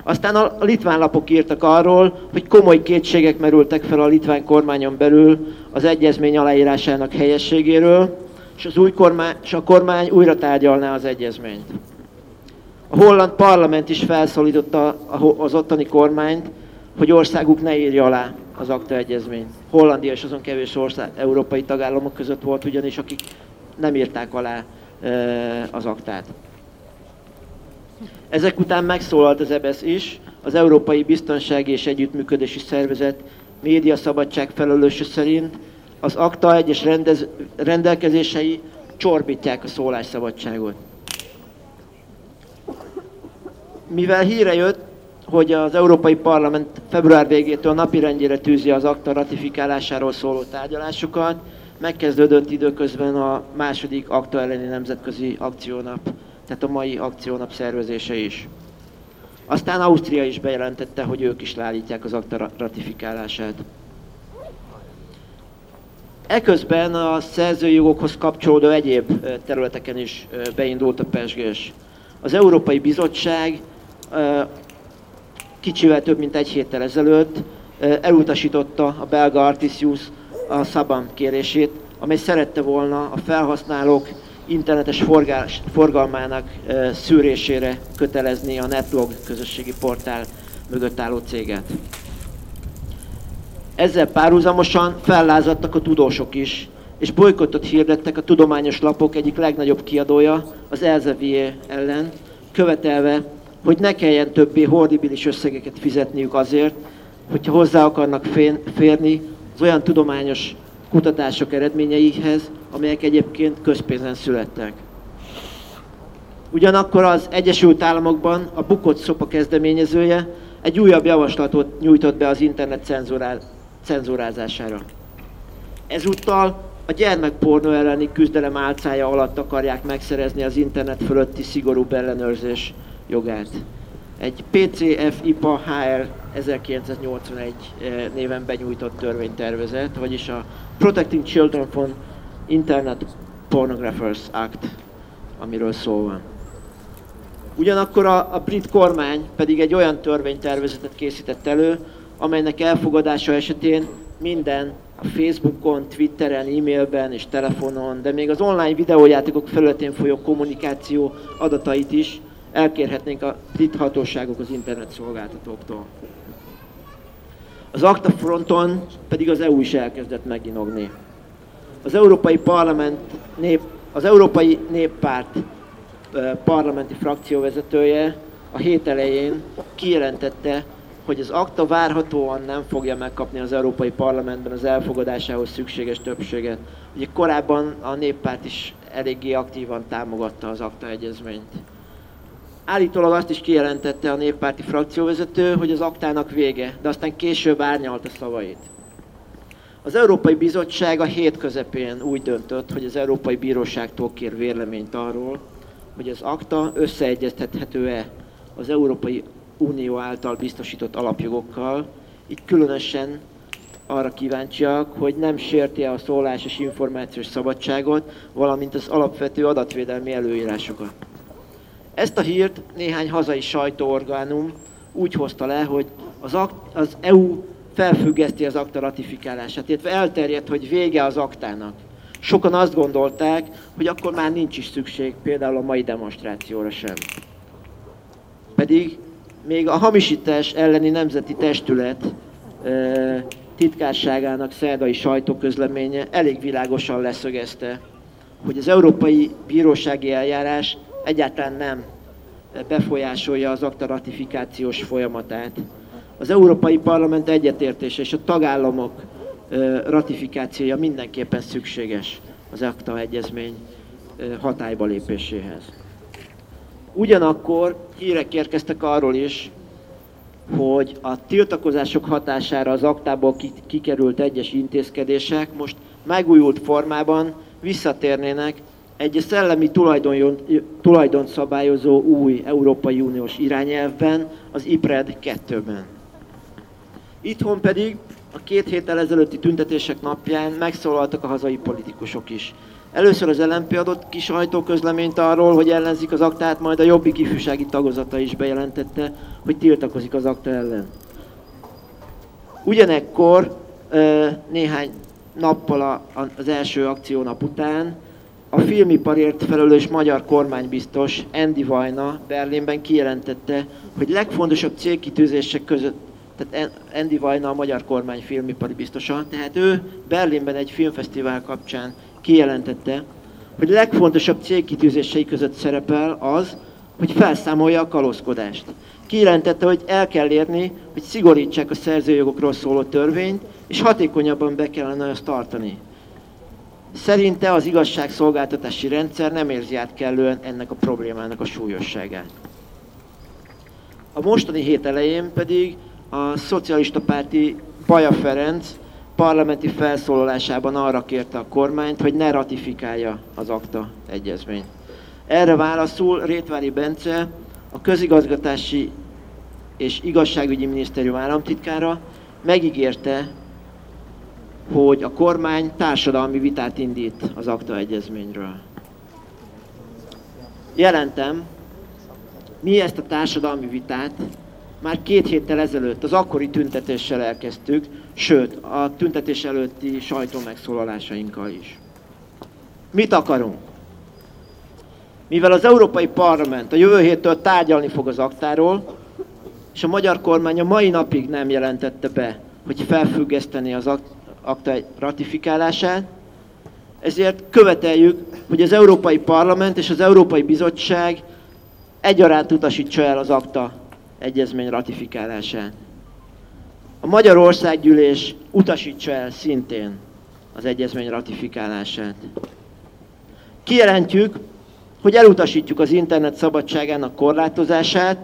Aztán a litván lapok írtak arról, hogy komoly kétségek merültek fel a litván kormányon belül az egyezmény aláírásának helyességéről, és, az új kormány, és a kormány újra tárgyalná az egyezményt. A holland parlament is felszólította az ottani kormányt, hogy országuk ne írja alá az akta egyezményt. Hollandia és azon kevés ország, európai tagállamok között volt ugyanis, akik nem írták alá az aktát. Ezek után megszólalt az EBSZ is, az Európai Biztonsági és Együttműködési Szervezet média szabadság felelőse szerint az akta egyes rendez, rendelkezései csorbítják a szólásszabadságot. Mivel híre jött, hogy az Európai Parlament február végétől napirendjére tűzi az akta ratifikálásáról szóló tárgyalásokat, megkezdődött időközben a második akta elleni nemzetközi akciónap, tehát a mai akciónap szervezése is. Aztán Ausztria is bejelentette, hogy ők is leállítják az akta ratifikálását. Eközben a szerzőjogokhoz kapcsolódó egyéb területeken is beindult a pesgés. Az Európai Bizottság kicsivel több mint egy héttel ezelőtt elutasította a belga Artisius a Szabam kérését, amely szerette volna a felhasználók internetes forgás, forgalmának szűrésére kötelezni a Netlog közösségi portál mögött álló céget. Ezzel párhuzamosan fellázadtak a tudósok is, és bolykottot hirdettek a tudományos lapok egyik legnagyobb kiadója, az Elsevier ellen, követelve, hogy ne kelljen többé horribilis összegeket fizetniük azért, hogyha hozzá akarnak férni az olyan tudományos kutatások eredményeihez, amelyek egyébként közpénzen születtek. Ugyanakkor az Egyesült Államokban a bukott szopa kezdeményezője egy újabb javaslatot nyújtott be az internet cenzúrázására. Ezúttal a gyermekpornó elleni küzdelem álcája alatt akarják megszerezni az internet fölötti szigorúbb ellenőrzés jogát. Egy PCF IPA HR 1981 néven benyújtott törvénytervezet, vagyis a Protecting Children from Internet Pornographers Act, amiről szó van. Ugyanakkor a, a brit kormány pedig egy olyan törvénytervezetet készített elő, amelynek elfogadása esetén minden a Facebookon, Twitteren, e-mailben és telefonon, de még az online videójátékok felületén folyó kommunikáció adatait is elkérhetnénk a brit hatóságok az internet szolgáltatóktól. Az akta fronton pedig az EU is elkezdett meginogni. Az Európai Parlament nép, az Európai Néppárt parlamenti frakcióvezetője a hét elején kijelentette, hogy az akta várhatóan nem fogja megkapni az Európai Parlamentben az elfogadásához szükséges többséget. Ugye korábban a néppárt is eléggé aktívan támogatta az akta egyezményt. Állítólag azt is kijelentette a néppárti frakcióvezető, hogy az aktának vége, de aztán később árnyalta szavait. Az Európai Bizottság a hét közepén úgy döntött, hogy az Európai Bíróságtól kér véleményt arról, hogy az akta összeegyeztethető-e az Európai Unió által biztosított alapjogokkal, így különösen arra kíváncsiak, hogy nem sérti a szólás és információs szabadságot, valamint az alapvető adatvédelmi előírásokat. Ezt a hírt néhány hazai sajtóorgánum úgy hozta le, hogy az, akt, az EU felfüggeszti az akta ratifikálását, illetve elterjedt, hogy vége az aktának. Sokan azt gondolták, hogy akkor már nincs is szükség például a mai demonstrációra sem. Pedig még a hamisítás elleni nemzeti testület titkárságának szerdai sajtóközleménye elég világosan leszögezte, hogy az Európai Bírósági Eljárás egyáltalán nem befolyásolja az akta ratifikációs folyamatát. Az Európai Parlament egyetértése és a tagállamok ratifikációja mindenképpen szükséges az akta egyezmény hatályba lépéséhez. Ugyanakkor hírek érkeztek arról is, hogy a tiltakozások hatására az aktából kikerült egyes intézkedések most megújult formában visszatérnének egy szellemi tulajdon, szabályozó új Európai Uniós irányelvben, az IPRED 2-ben. Itthon pedig a két héttel ezelőtti tüntetések napján megszólaltak a hazai politikusok is. Először az LNP adott kis sajtóközleményt arról, hogy ellenzik az aktát, majd a jobbik ifjúsági tagozata is bejelentette, hogy tiltakozik az akta ellen. Ugyanekkor néhány nappal az első akciónap után a filmiparért felelős magyar kormánybiztos Andy Vajna Berlinben kijelentette, hogy legfontosabb célkitűzések között, tehát Andy Vajna a magyar kormány filmipari biztosa, tehát ő Berlinben egy filmfesztivál kapcsán kijelentette, hogy legfontosabb célkitűzései között szerepel az, hogy felszámolja a kalózkodást. Kijelentette, hogy el kell érni, hogy szigorítsák a szerzőjogokról szóló törvényt, és hatékonyabban be kellene azt tartani. Szerinte az igazságszolgáltatási rendszer nem érzi át kellően ennek a problémának a súlyosságát. A mostani hét elején pedig a szocialista párti Baja Ferenc parlamenti felszólalásában arra kérte a kormányt, hogy ne ratifikálja az akta egyezményt. Erre válaszul Rétvári Bence, a közigazgatási és igazságügyi minisztérium államtitkára megígérte, hogy a kormány társadalmi vitát indít az akta egyezményről. Jelentem, mi ezt a társadalmi vitát már két héttel ezelőtt az akkori tüntetéssel elkezdtük, sőt, a tüntetés előtti sajtó megszólalásainkkal is. Mit akarunk? Mivel az Európai Parlament a jövő héttől tárgyalni fog az aktáról, és a magyar kormány a mai napig nem jelentette be, hogy felfüggeszteni az akta ratifikálását, ezért követeljük, hogy az Európai Parlament és az Európai Bizottság egyaránt utasítsa el az akta egyezmény ratifikálását. A Magyar Országgyűlés utasítsa el szintén az egyezmény ratifikálását. Kijelentjük, hogy elutasítjuk az internet szabadságának korlátozását,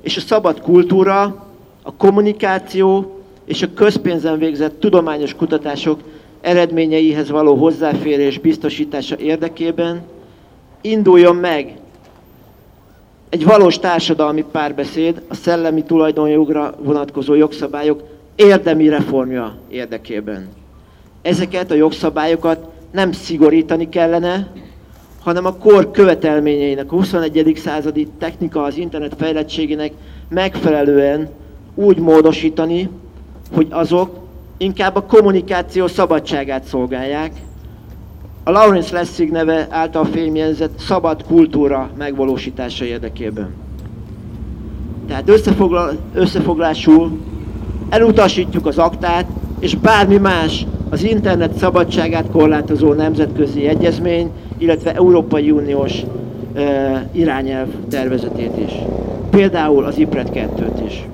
és a szabad kultúra, a kommunikáció és a közpénzen végzett tudományos kutatások eredményeihez való hozzáférés biztosítása érdekében induljon meg egy valós társadalmi párbeszéd a szellemi tulajdonjogra vonatkozó jogszabályok érdemi reformja érdekében. Ezeket a jogszabályokat nem szigorítani kellene, hanem a kor követelményeinek, a 21. századi technika az internet fejlettségének megfelelően úgy módosítani, hogy azok inkább a kommunikáció szabadságát szolgálják, a Lawrence Lessig neve által fémjelzett szabad kultúra megvalósítása érdekében. Tehát összefoglal, összefoglásul elutasítjuk az aktát, és bármi más az internet szabadságát korlátozó nemzetközi egyezmény, illetve Európai Uniós e, irányelv tervezetét is. Például az IPRED 2-t is.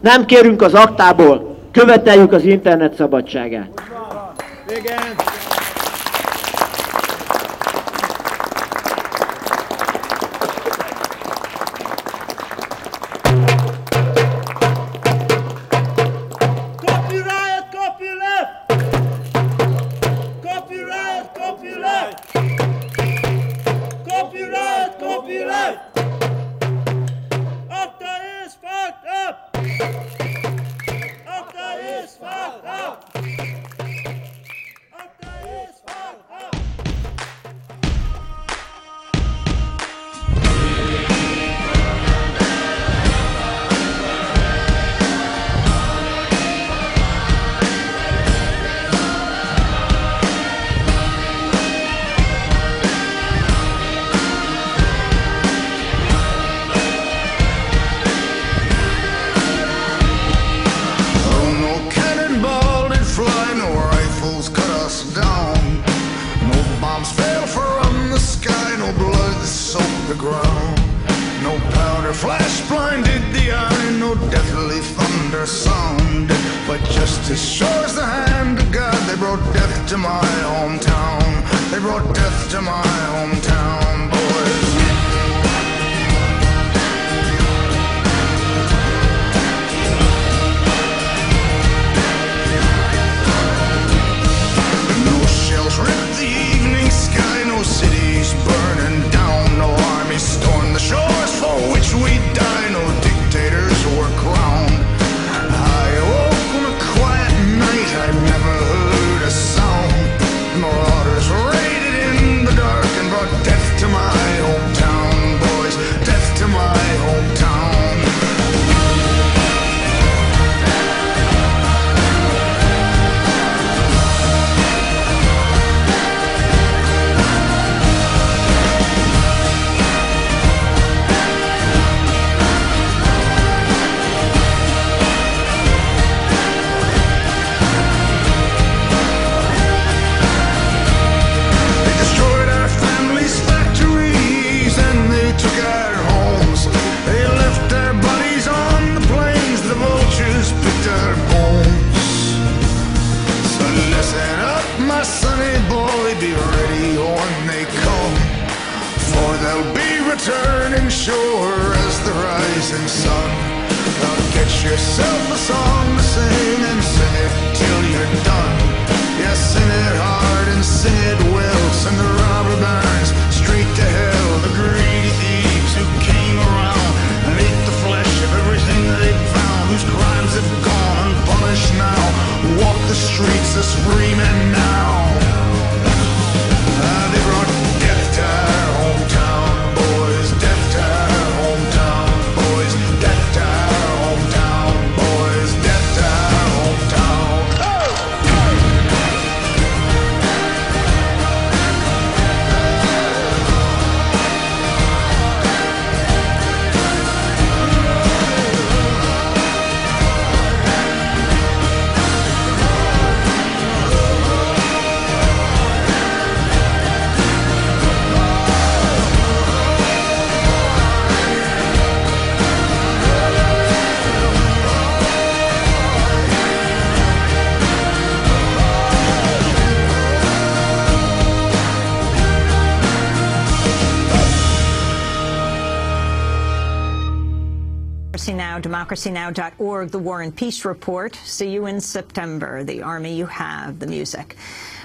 Nem kérünk az aktából Követeljük az internet szabadságát. Igen. Democracy Now!, democracynow.org, the War and Peace Report. See you in September. The army you have, the music.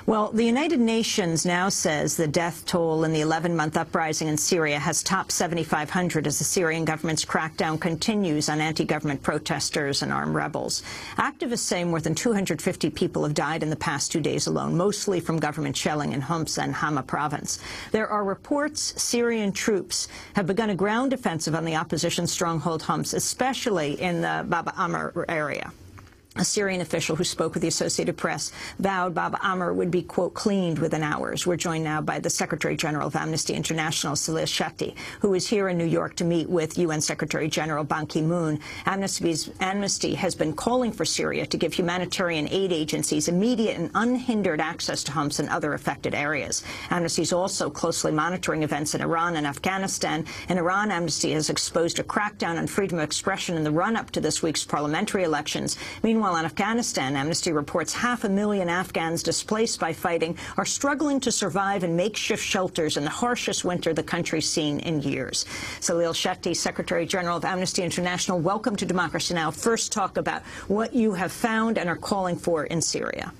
Well, the United Nations now says the death toll in the 11-month uprising in Syria has topped 7,500 as the Syrian government's crackdown continues on anti-government protesters and armed rebels. Activists say more than 250 people have died in the past two days alone, mostly from government shelling in Homs and Hama province. There are reports Syrian troops have begun a ground offensive on the opposition stronghold Homs, especially in the Baba Amr area. A Syrian official who spoke with the Associated Press vowed Baba Amr would be, quote, cleaned within hours. We're joined now by the Secretary General of Amnesty International, Salil Shetty, who is here in New York to meet with UN Secretary General Ban Ki-moon. Amnesty has been calling for Syria to give humanitarian aid agencies immediate and unhindered access to Homs and other affected areas. Amnesty is also closely monitoring events in Iran and Afghanistan. In Iran, Amnesty has exposed a crackdown on freedom of expression in the run-up to this week's parliamentary elections. Meanwhile, in Afghanistan, Amnesty reports half a million Afghans displaced by fighting are struggling to survive in makeshift shelters in the harshest winter the country's seen in years. Salil Shetty, Secretary General of Amnesty International, welcome to Democracy Now! First talk about what you have found and are calling for in Syria.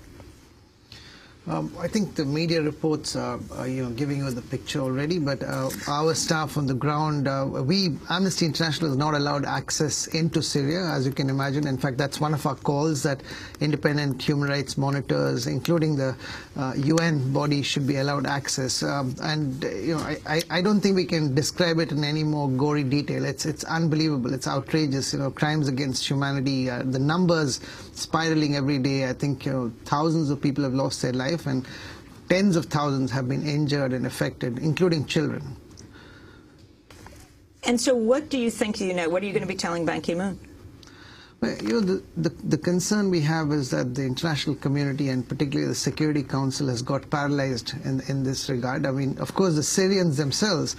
Um, I think the media reports are, are, you know, giving you the picture already, but uh, our staff on the ground, uh, we, Amnesty International is not allowed access into Syria, as you can imagine. In fact, that's one of our calls that independent human rights monitors, including the uh, UN body, should be allowed access. Um, and, you know, I, I, I don't think we can describe it in any more gory detail. It's, it's unbelievable. It's outrageous, you know, crimes against humanity. Uh, the numbers spiraling every day. I think, you know, thousands of people have lost their life and tens of thousands have been injured and affected, including children. And so what do you think you know? What are you going to be telling Ban Ki-moon? Well, you know, the, the, the, concern we have is that the international community and particularly the Security Council has got paralyzed in, in this regard. I mean, of course, the Syrians themselves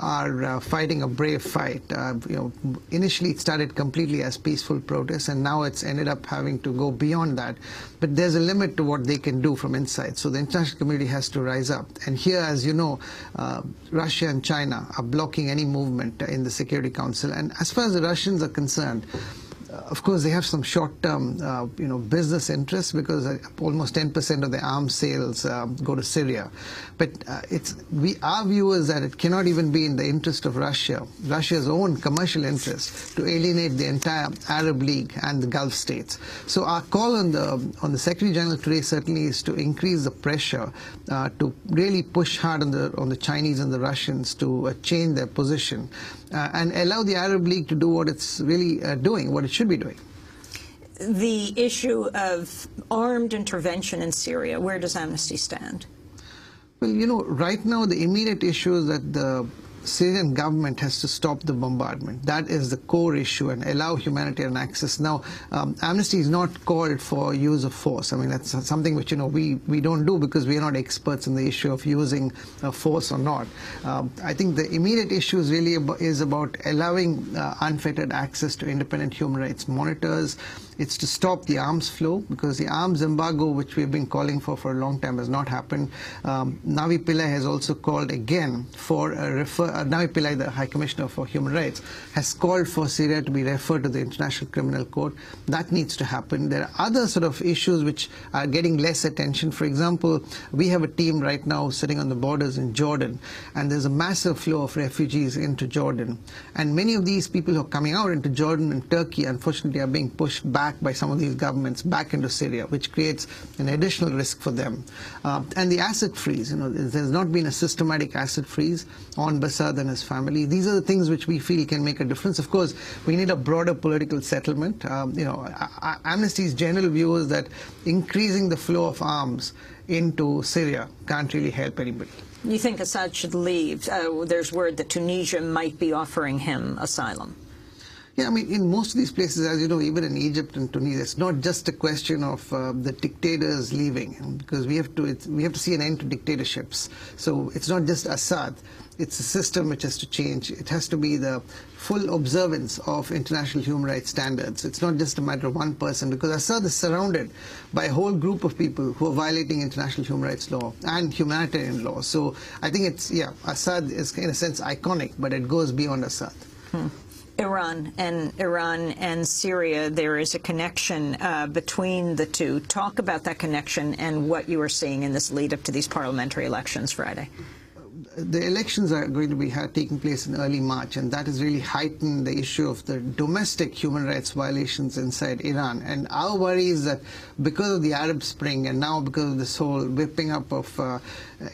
are uh, fighting a brave fight. Uh, you know, initially it started completely as peaceful protests, and now it's ended up having to go beyond that. But there's a limit to what they can do from inside. So the international community has to rise up. And here, as you know, uh, Russia and China are blocking any movement in the Security Council. And as far as the Russians are concerned, of course, they have some short-term, uh, you know, business interests because uh, almost 10% of the arms sales uh, go to Syria. But it's we our view is that it cannot even be in the interest of Russia, Russia's own commercial interest, to alienate the entire Arab League and the Gulf states. So our call on the on the Secretary General today certainly is to increase the pressure to really push hard on the on the Chinese and the Russians to change their position Uh, and allow the Arab League to do what it's really uh, doing, what it should be doing. The issue of armed intervention in Syria, where does Amnesty stand? Well, you know, right now the immediate issue is that the Syrian government has to stop the bombardment. That is the core issue and allow humanitarian access. Now, um, Amnesty is not called for use of force. I mean, that's something which, you know, we, we don't do because we are not experts in the issue of using uh, force or not. Um, I think the immediate issue is really about, is about allowing uh, unfettered access to independent human rights monitors, It's to stop the arms flow because the arms embargo, which we've been calling for for a long time, has not happened. Um, Navi Pillai has also called again for a refer. Uh, Navi Pillai, the High Commissioner for Human Rights, has called for Syria to be referred to the International Criminal Court. That needs to happen. There are other sort of issues which are getting less attention. For example, we have a team right now sitting on the borders in Jordan, and there's a massive flow of refugees into Jordan. And many of these people who are coming out into Jordan and Turkey, unfortunately, are being pushed back by some of these governments back into Syria, which creates an additional risk for them. Uh, and the asset freeze, you know, there's not been a systematic asset freeze on Basad and his family. These are the things which we feel can make a difference. Of course, we need a broader political settlement. Um, you know, Amnesty's general view is that increasing the flow of arms into Syria can't really help anybody. You think Assad should leave? Uh, there's word that Tunisia might be offering him asylum. Yeah, I mean, in most of these places, as you know, even in Egypt and Tunisia, it's not just a question of uh, the dictators leaving, because we have to we have to see an end to dictatorships. So it's not just Assad; it's a system which has to change. It has to be the full observance of international human rights standards. It's not just a matter of one person, because Assad is surrounded by a whole group of people who are violating international human rights law and humanitarian law. So I think it's yeah, Assad is in a sense iconic, but it goes beyond Assad. Hmm. Iran and Iran and Syria, there is a connection uh, between the two. Talk about that connection and what you are seeing in this lead up to these parliamentary elections Friday the elections are going to be taking place in early March, and that has really heightened the issue of the domestic human rights violations inside Iran. And our worry is that because of the Arab Spring, and now because of this whole whipping up of uh,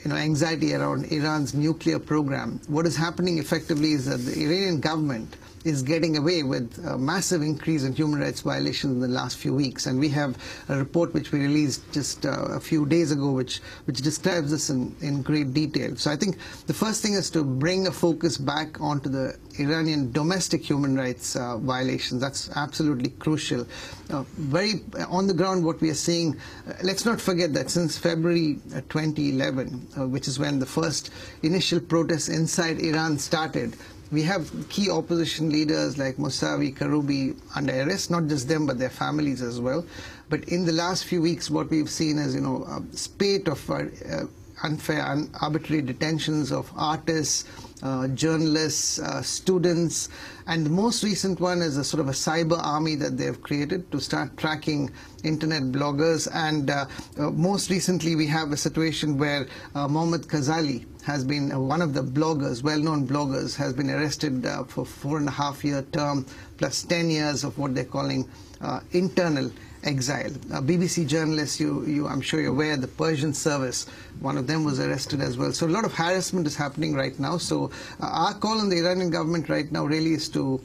you know anxiety around Iran's nuclear program, what is happening effectively is that the Iranian government is getting away with a massive increase in human rights violations in the last few weeks. And we have a report which we released just uh, a few days ago, which, which describes this in, in great detail. So I think the first thing is to bring a focus back onto the Iranian domestic human rights uh, violations. That's absolutely crucial. Uh, very on the ground, what we are seeing, uh, let's not forget that since February uh, 2011, uh, which is when the first initial protests inside Iran started, we have key opposition leaders like Mousavi, Karroubi under arrest, not just them, but their families as well. But in the last few weeks, what we've seen is, you know, a spate of uh, unfair and arbitrary detentions of artists, uh, journalists, uh, students, and the most recent one is a sort of a cyber army that they've created to start tracking internet bloggers. And uh, uh most recently, we have a situation where uh, Mohammad Khazali has been uh, one of the bloggers, well-known bloggers, has been arrested for four and a half year term plus 10 years of what they're calling internal exile. Uh, BBC journalists, you, you, I'm sure you're aware, the Persian service, one of them was arrested as well. So a lot of harassment is happening right now. So uh, our call on the Iranian government right now really is to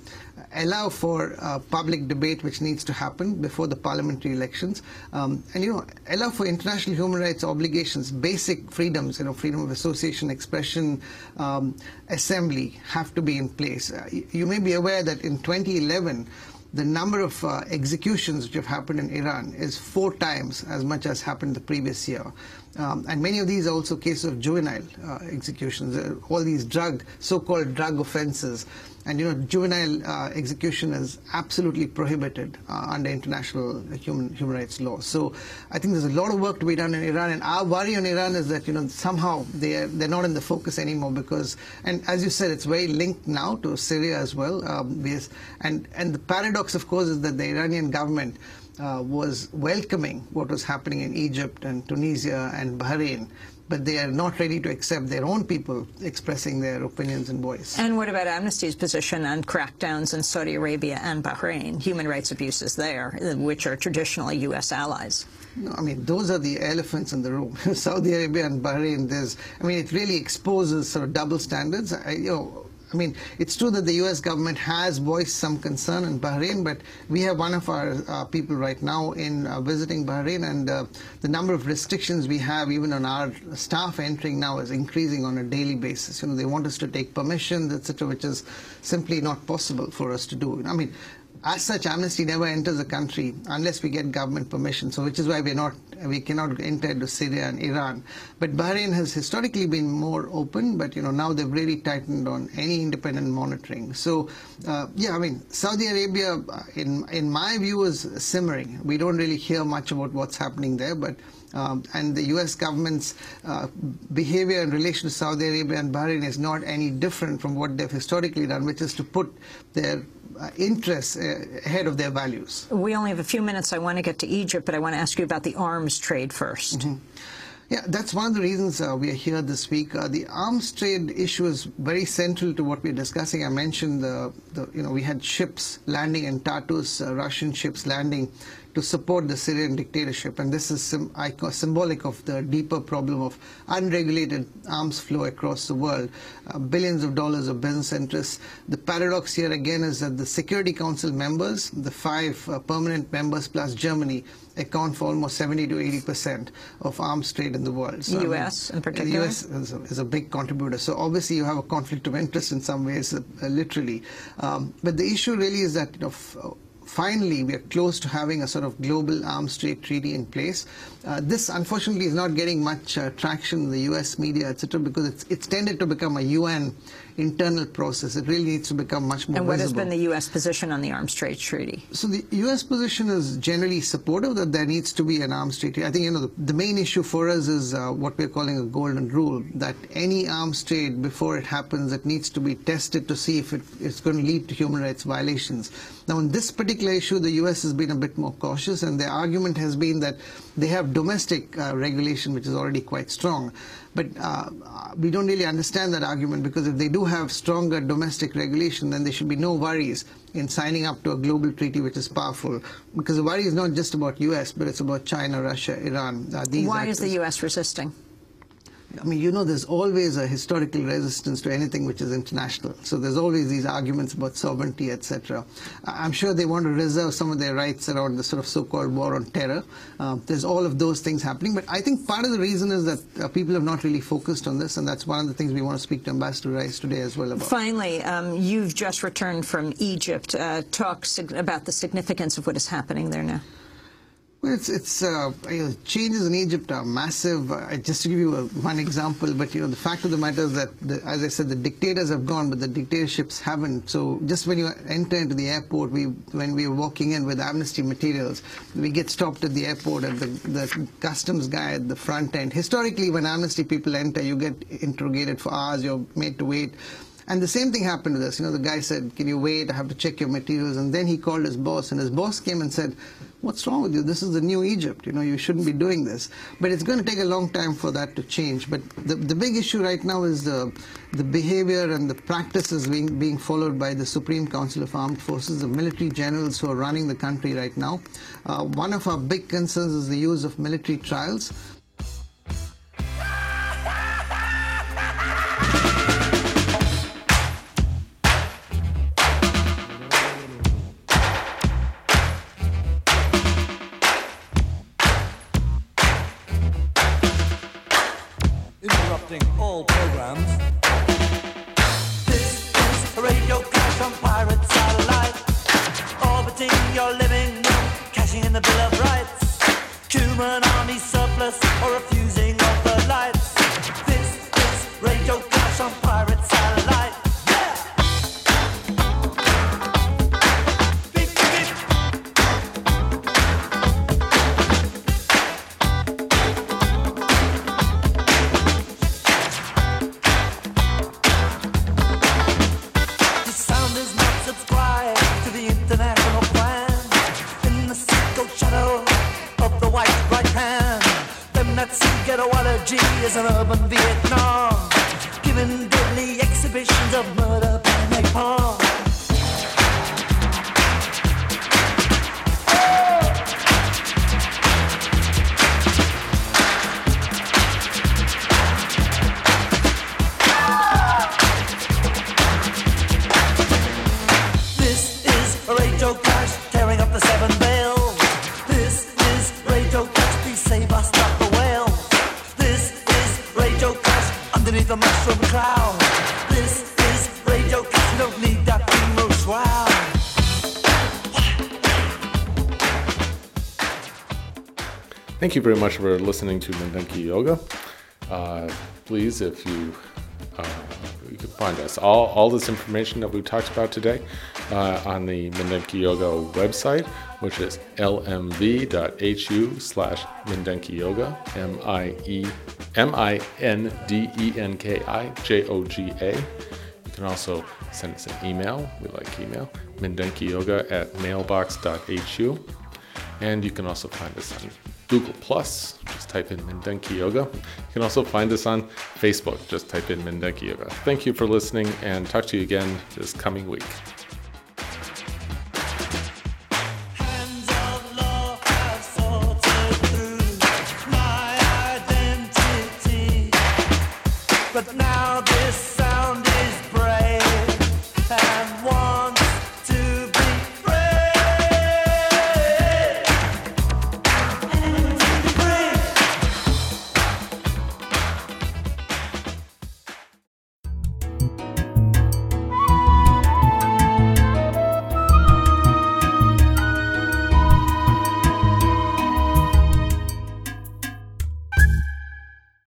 allow for uh, public debate which needs to happen before the parliamentary elections um, and you know allow for international human rights obligations basic freedoms you know freedom of association expression um, assembly have to be in place uh, you may be aware that in 2011 the number of uh, executions which have happened in Iran is four times as much as happened the previous year. Um, and many of these are also cases of juvenile uh, executions, all these drug, so-called drug offenses. And you know, juvenile uh, execution is absolutely prohibited uh, under international human human rights law. So I think there's a lot of work to be done in Iran. And our worry on Iran is that you know somehow they are, they're not in the focus anymore because, and as you said, it's very linked now to Syria as well. Um, and and the paradox, of course, is that the Iranian government uh, was welcoming what was happening in Egypt and Tunisia and Bahrain, but they are not ready to accept their own people expressing their opinions and voice. And what about Amnesty's position on crackdowns in Saudi Arabia and Bahrain, human rights abuses there, which are traditionally U.S. allies? No, I mean, those are the elephants in the room. *laughs* Saudi Arabia and Bahrain, there's, I mean, it really exposes sort of double standards. I, you know, I mean, it's true that the U.S. government has voiced some concern in Bahrain, but we have one of our uh, people right now in uh, visiting Bahrain, and uh, the number of restrictions we have, even on our staff entering now, is increasing on a daily basis. You know, they want us to take permissions, etc., which is simply not possible for us to do. I mean, as such, Amnesty never enters the country unless we get government permission. So, which is why we're not, we cannot enter into Syria and Iran. But Bahrain has historically been more open, but you know now they've really tightened on any independent monitoring. So, uh, yeah, I mean, Saudi Arabia, uh, in in my view, is simmering. We don't really hear much about what's happening there, but. Um, and the U.S. government's uh, behavior in relation to Saudi Arabia and Bahrain is not any different from what they've historically done, which is to put their interests uh, ahead of their values. We only have a few minutes. I want to get to Egypt, but I want to ask you about the arms trade 1st Mm-hmm. Yeah, that's one of the reasons uh, we are here this week. Uh, the arms trade issue is very central to what we're discussing. I mentioned the, the you know, we had ships landing in Tartus, uh, Russian ships landing to support the Syrian dictatorship, and this is sim- symbolic of the deeper problem of unregulated arms flow across the world. Uh, billions of dollars of business interests. The paradox here again is that the Security Council members, the five uh, permanent members plus Germany, account for almost 70 to 80 percent of arms trade in the world. The I mean, US in the? US is a, is a big contributor. So obviously you have a conflict of interest in some ways, uh, literally. Um, but the issue really is that you know. Finally, we are close to having a sort of global arms trade treaty in place. Uh, this, unfortunately, is not getting much uh, traction in the U.S. media, etc., because it's, it's tended to become a UN internal process. It really needs to become much more And what has been the U.S. position on the arms trade treaty? So the U.S. position is generally supportive that there needs to be an arms treaty. I think you know the, the main issue for us is uh, what we're calling a golden rule that any arms trade before it happens, it needs to be tested to see if it, it's going to lead to human rights violations. Now, on this particular issue, the U.S. has been a bit more cautious, and their argument has been that they have domestic uh, regulation, which is already quite strong. But uh, we don't really understand that argument because if they do have stronger domestic regulation, then there should be no worries in signing up to a global treaty which is powerful. Because the worry is not just about U.S., but it's about China, Russia, Iran. Uh, these Why is the. U.S. resisting? I mean, you know, there's always a historical resistance to anything which is international. So there's always these arguments about sovereignty, etc. I'm sure they want to reserve some of their rights around the sort of so-called war on terror. Um, there's all of those things happening. But I think part of the reason is that uh, people have not really focused on this, and that's one of the things we want to speak to Ambassador Rice today as well about. Finally, um, you've just returned from Egypt. Uh, talk about the significance of what is happening there now. Well, it's it's uh, you know, changes in Egypt are massive. Uh, just to give you a, one example, but you know the fact of the matter is that, the, as I said, the dictators have gone, but the dictatorships haven't. So just when you enter into the airport, we when we were walking in with amnesty materials, we get stopped at the airport at the, the customs guy at the front end. Historically, when amnesty people enter, you get interrogated for hours. You're made to wait. And the same thing happened with us. You know, the guy said, "Can you wait? I have to check your materials." And then he called his boss, and his boss came and said, "What's wrong with you? This is the new Egypt. You know, you shouldn't be doing this." But it's going to take a long time for that to change. But the the big issue right now is the the behavior and the practices being being followed by the Supreme Council of Armed Forces, the military generals who are running the country right now. Uh, one of our big concerns is the use of military trials. Thank you very much for listening to Mindenki Joga. Uh, please, if you uh, you can find us all, all this information that we've talked about today uh, on the Mindenki Joga website, which is lmv.hu slash Mindenki Joga, M I E M I N D E N K I J O G A. You can also send us an email. We like email. Mindenkijoga at mailbox.hu. And you can also find us on Google Plus. Just type in Mindenki Joga. You can also find us on Facebook. Just type in Mindenki Joga. Thank you for listening and talk to you again this coming week.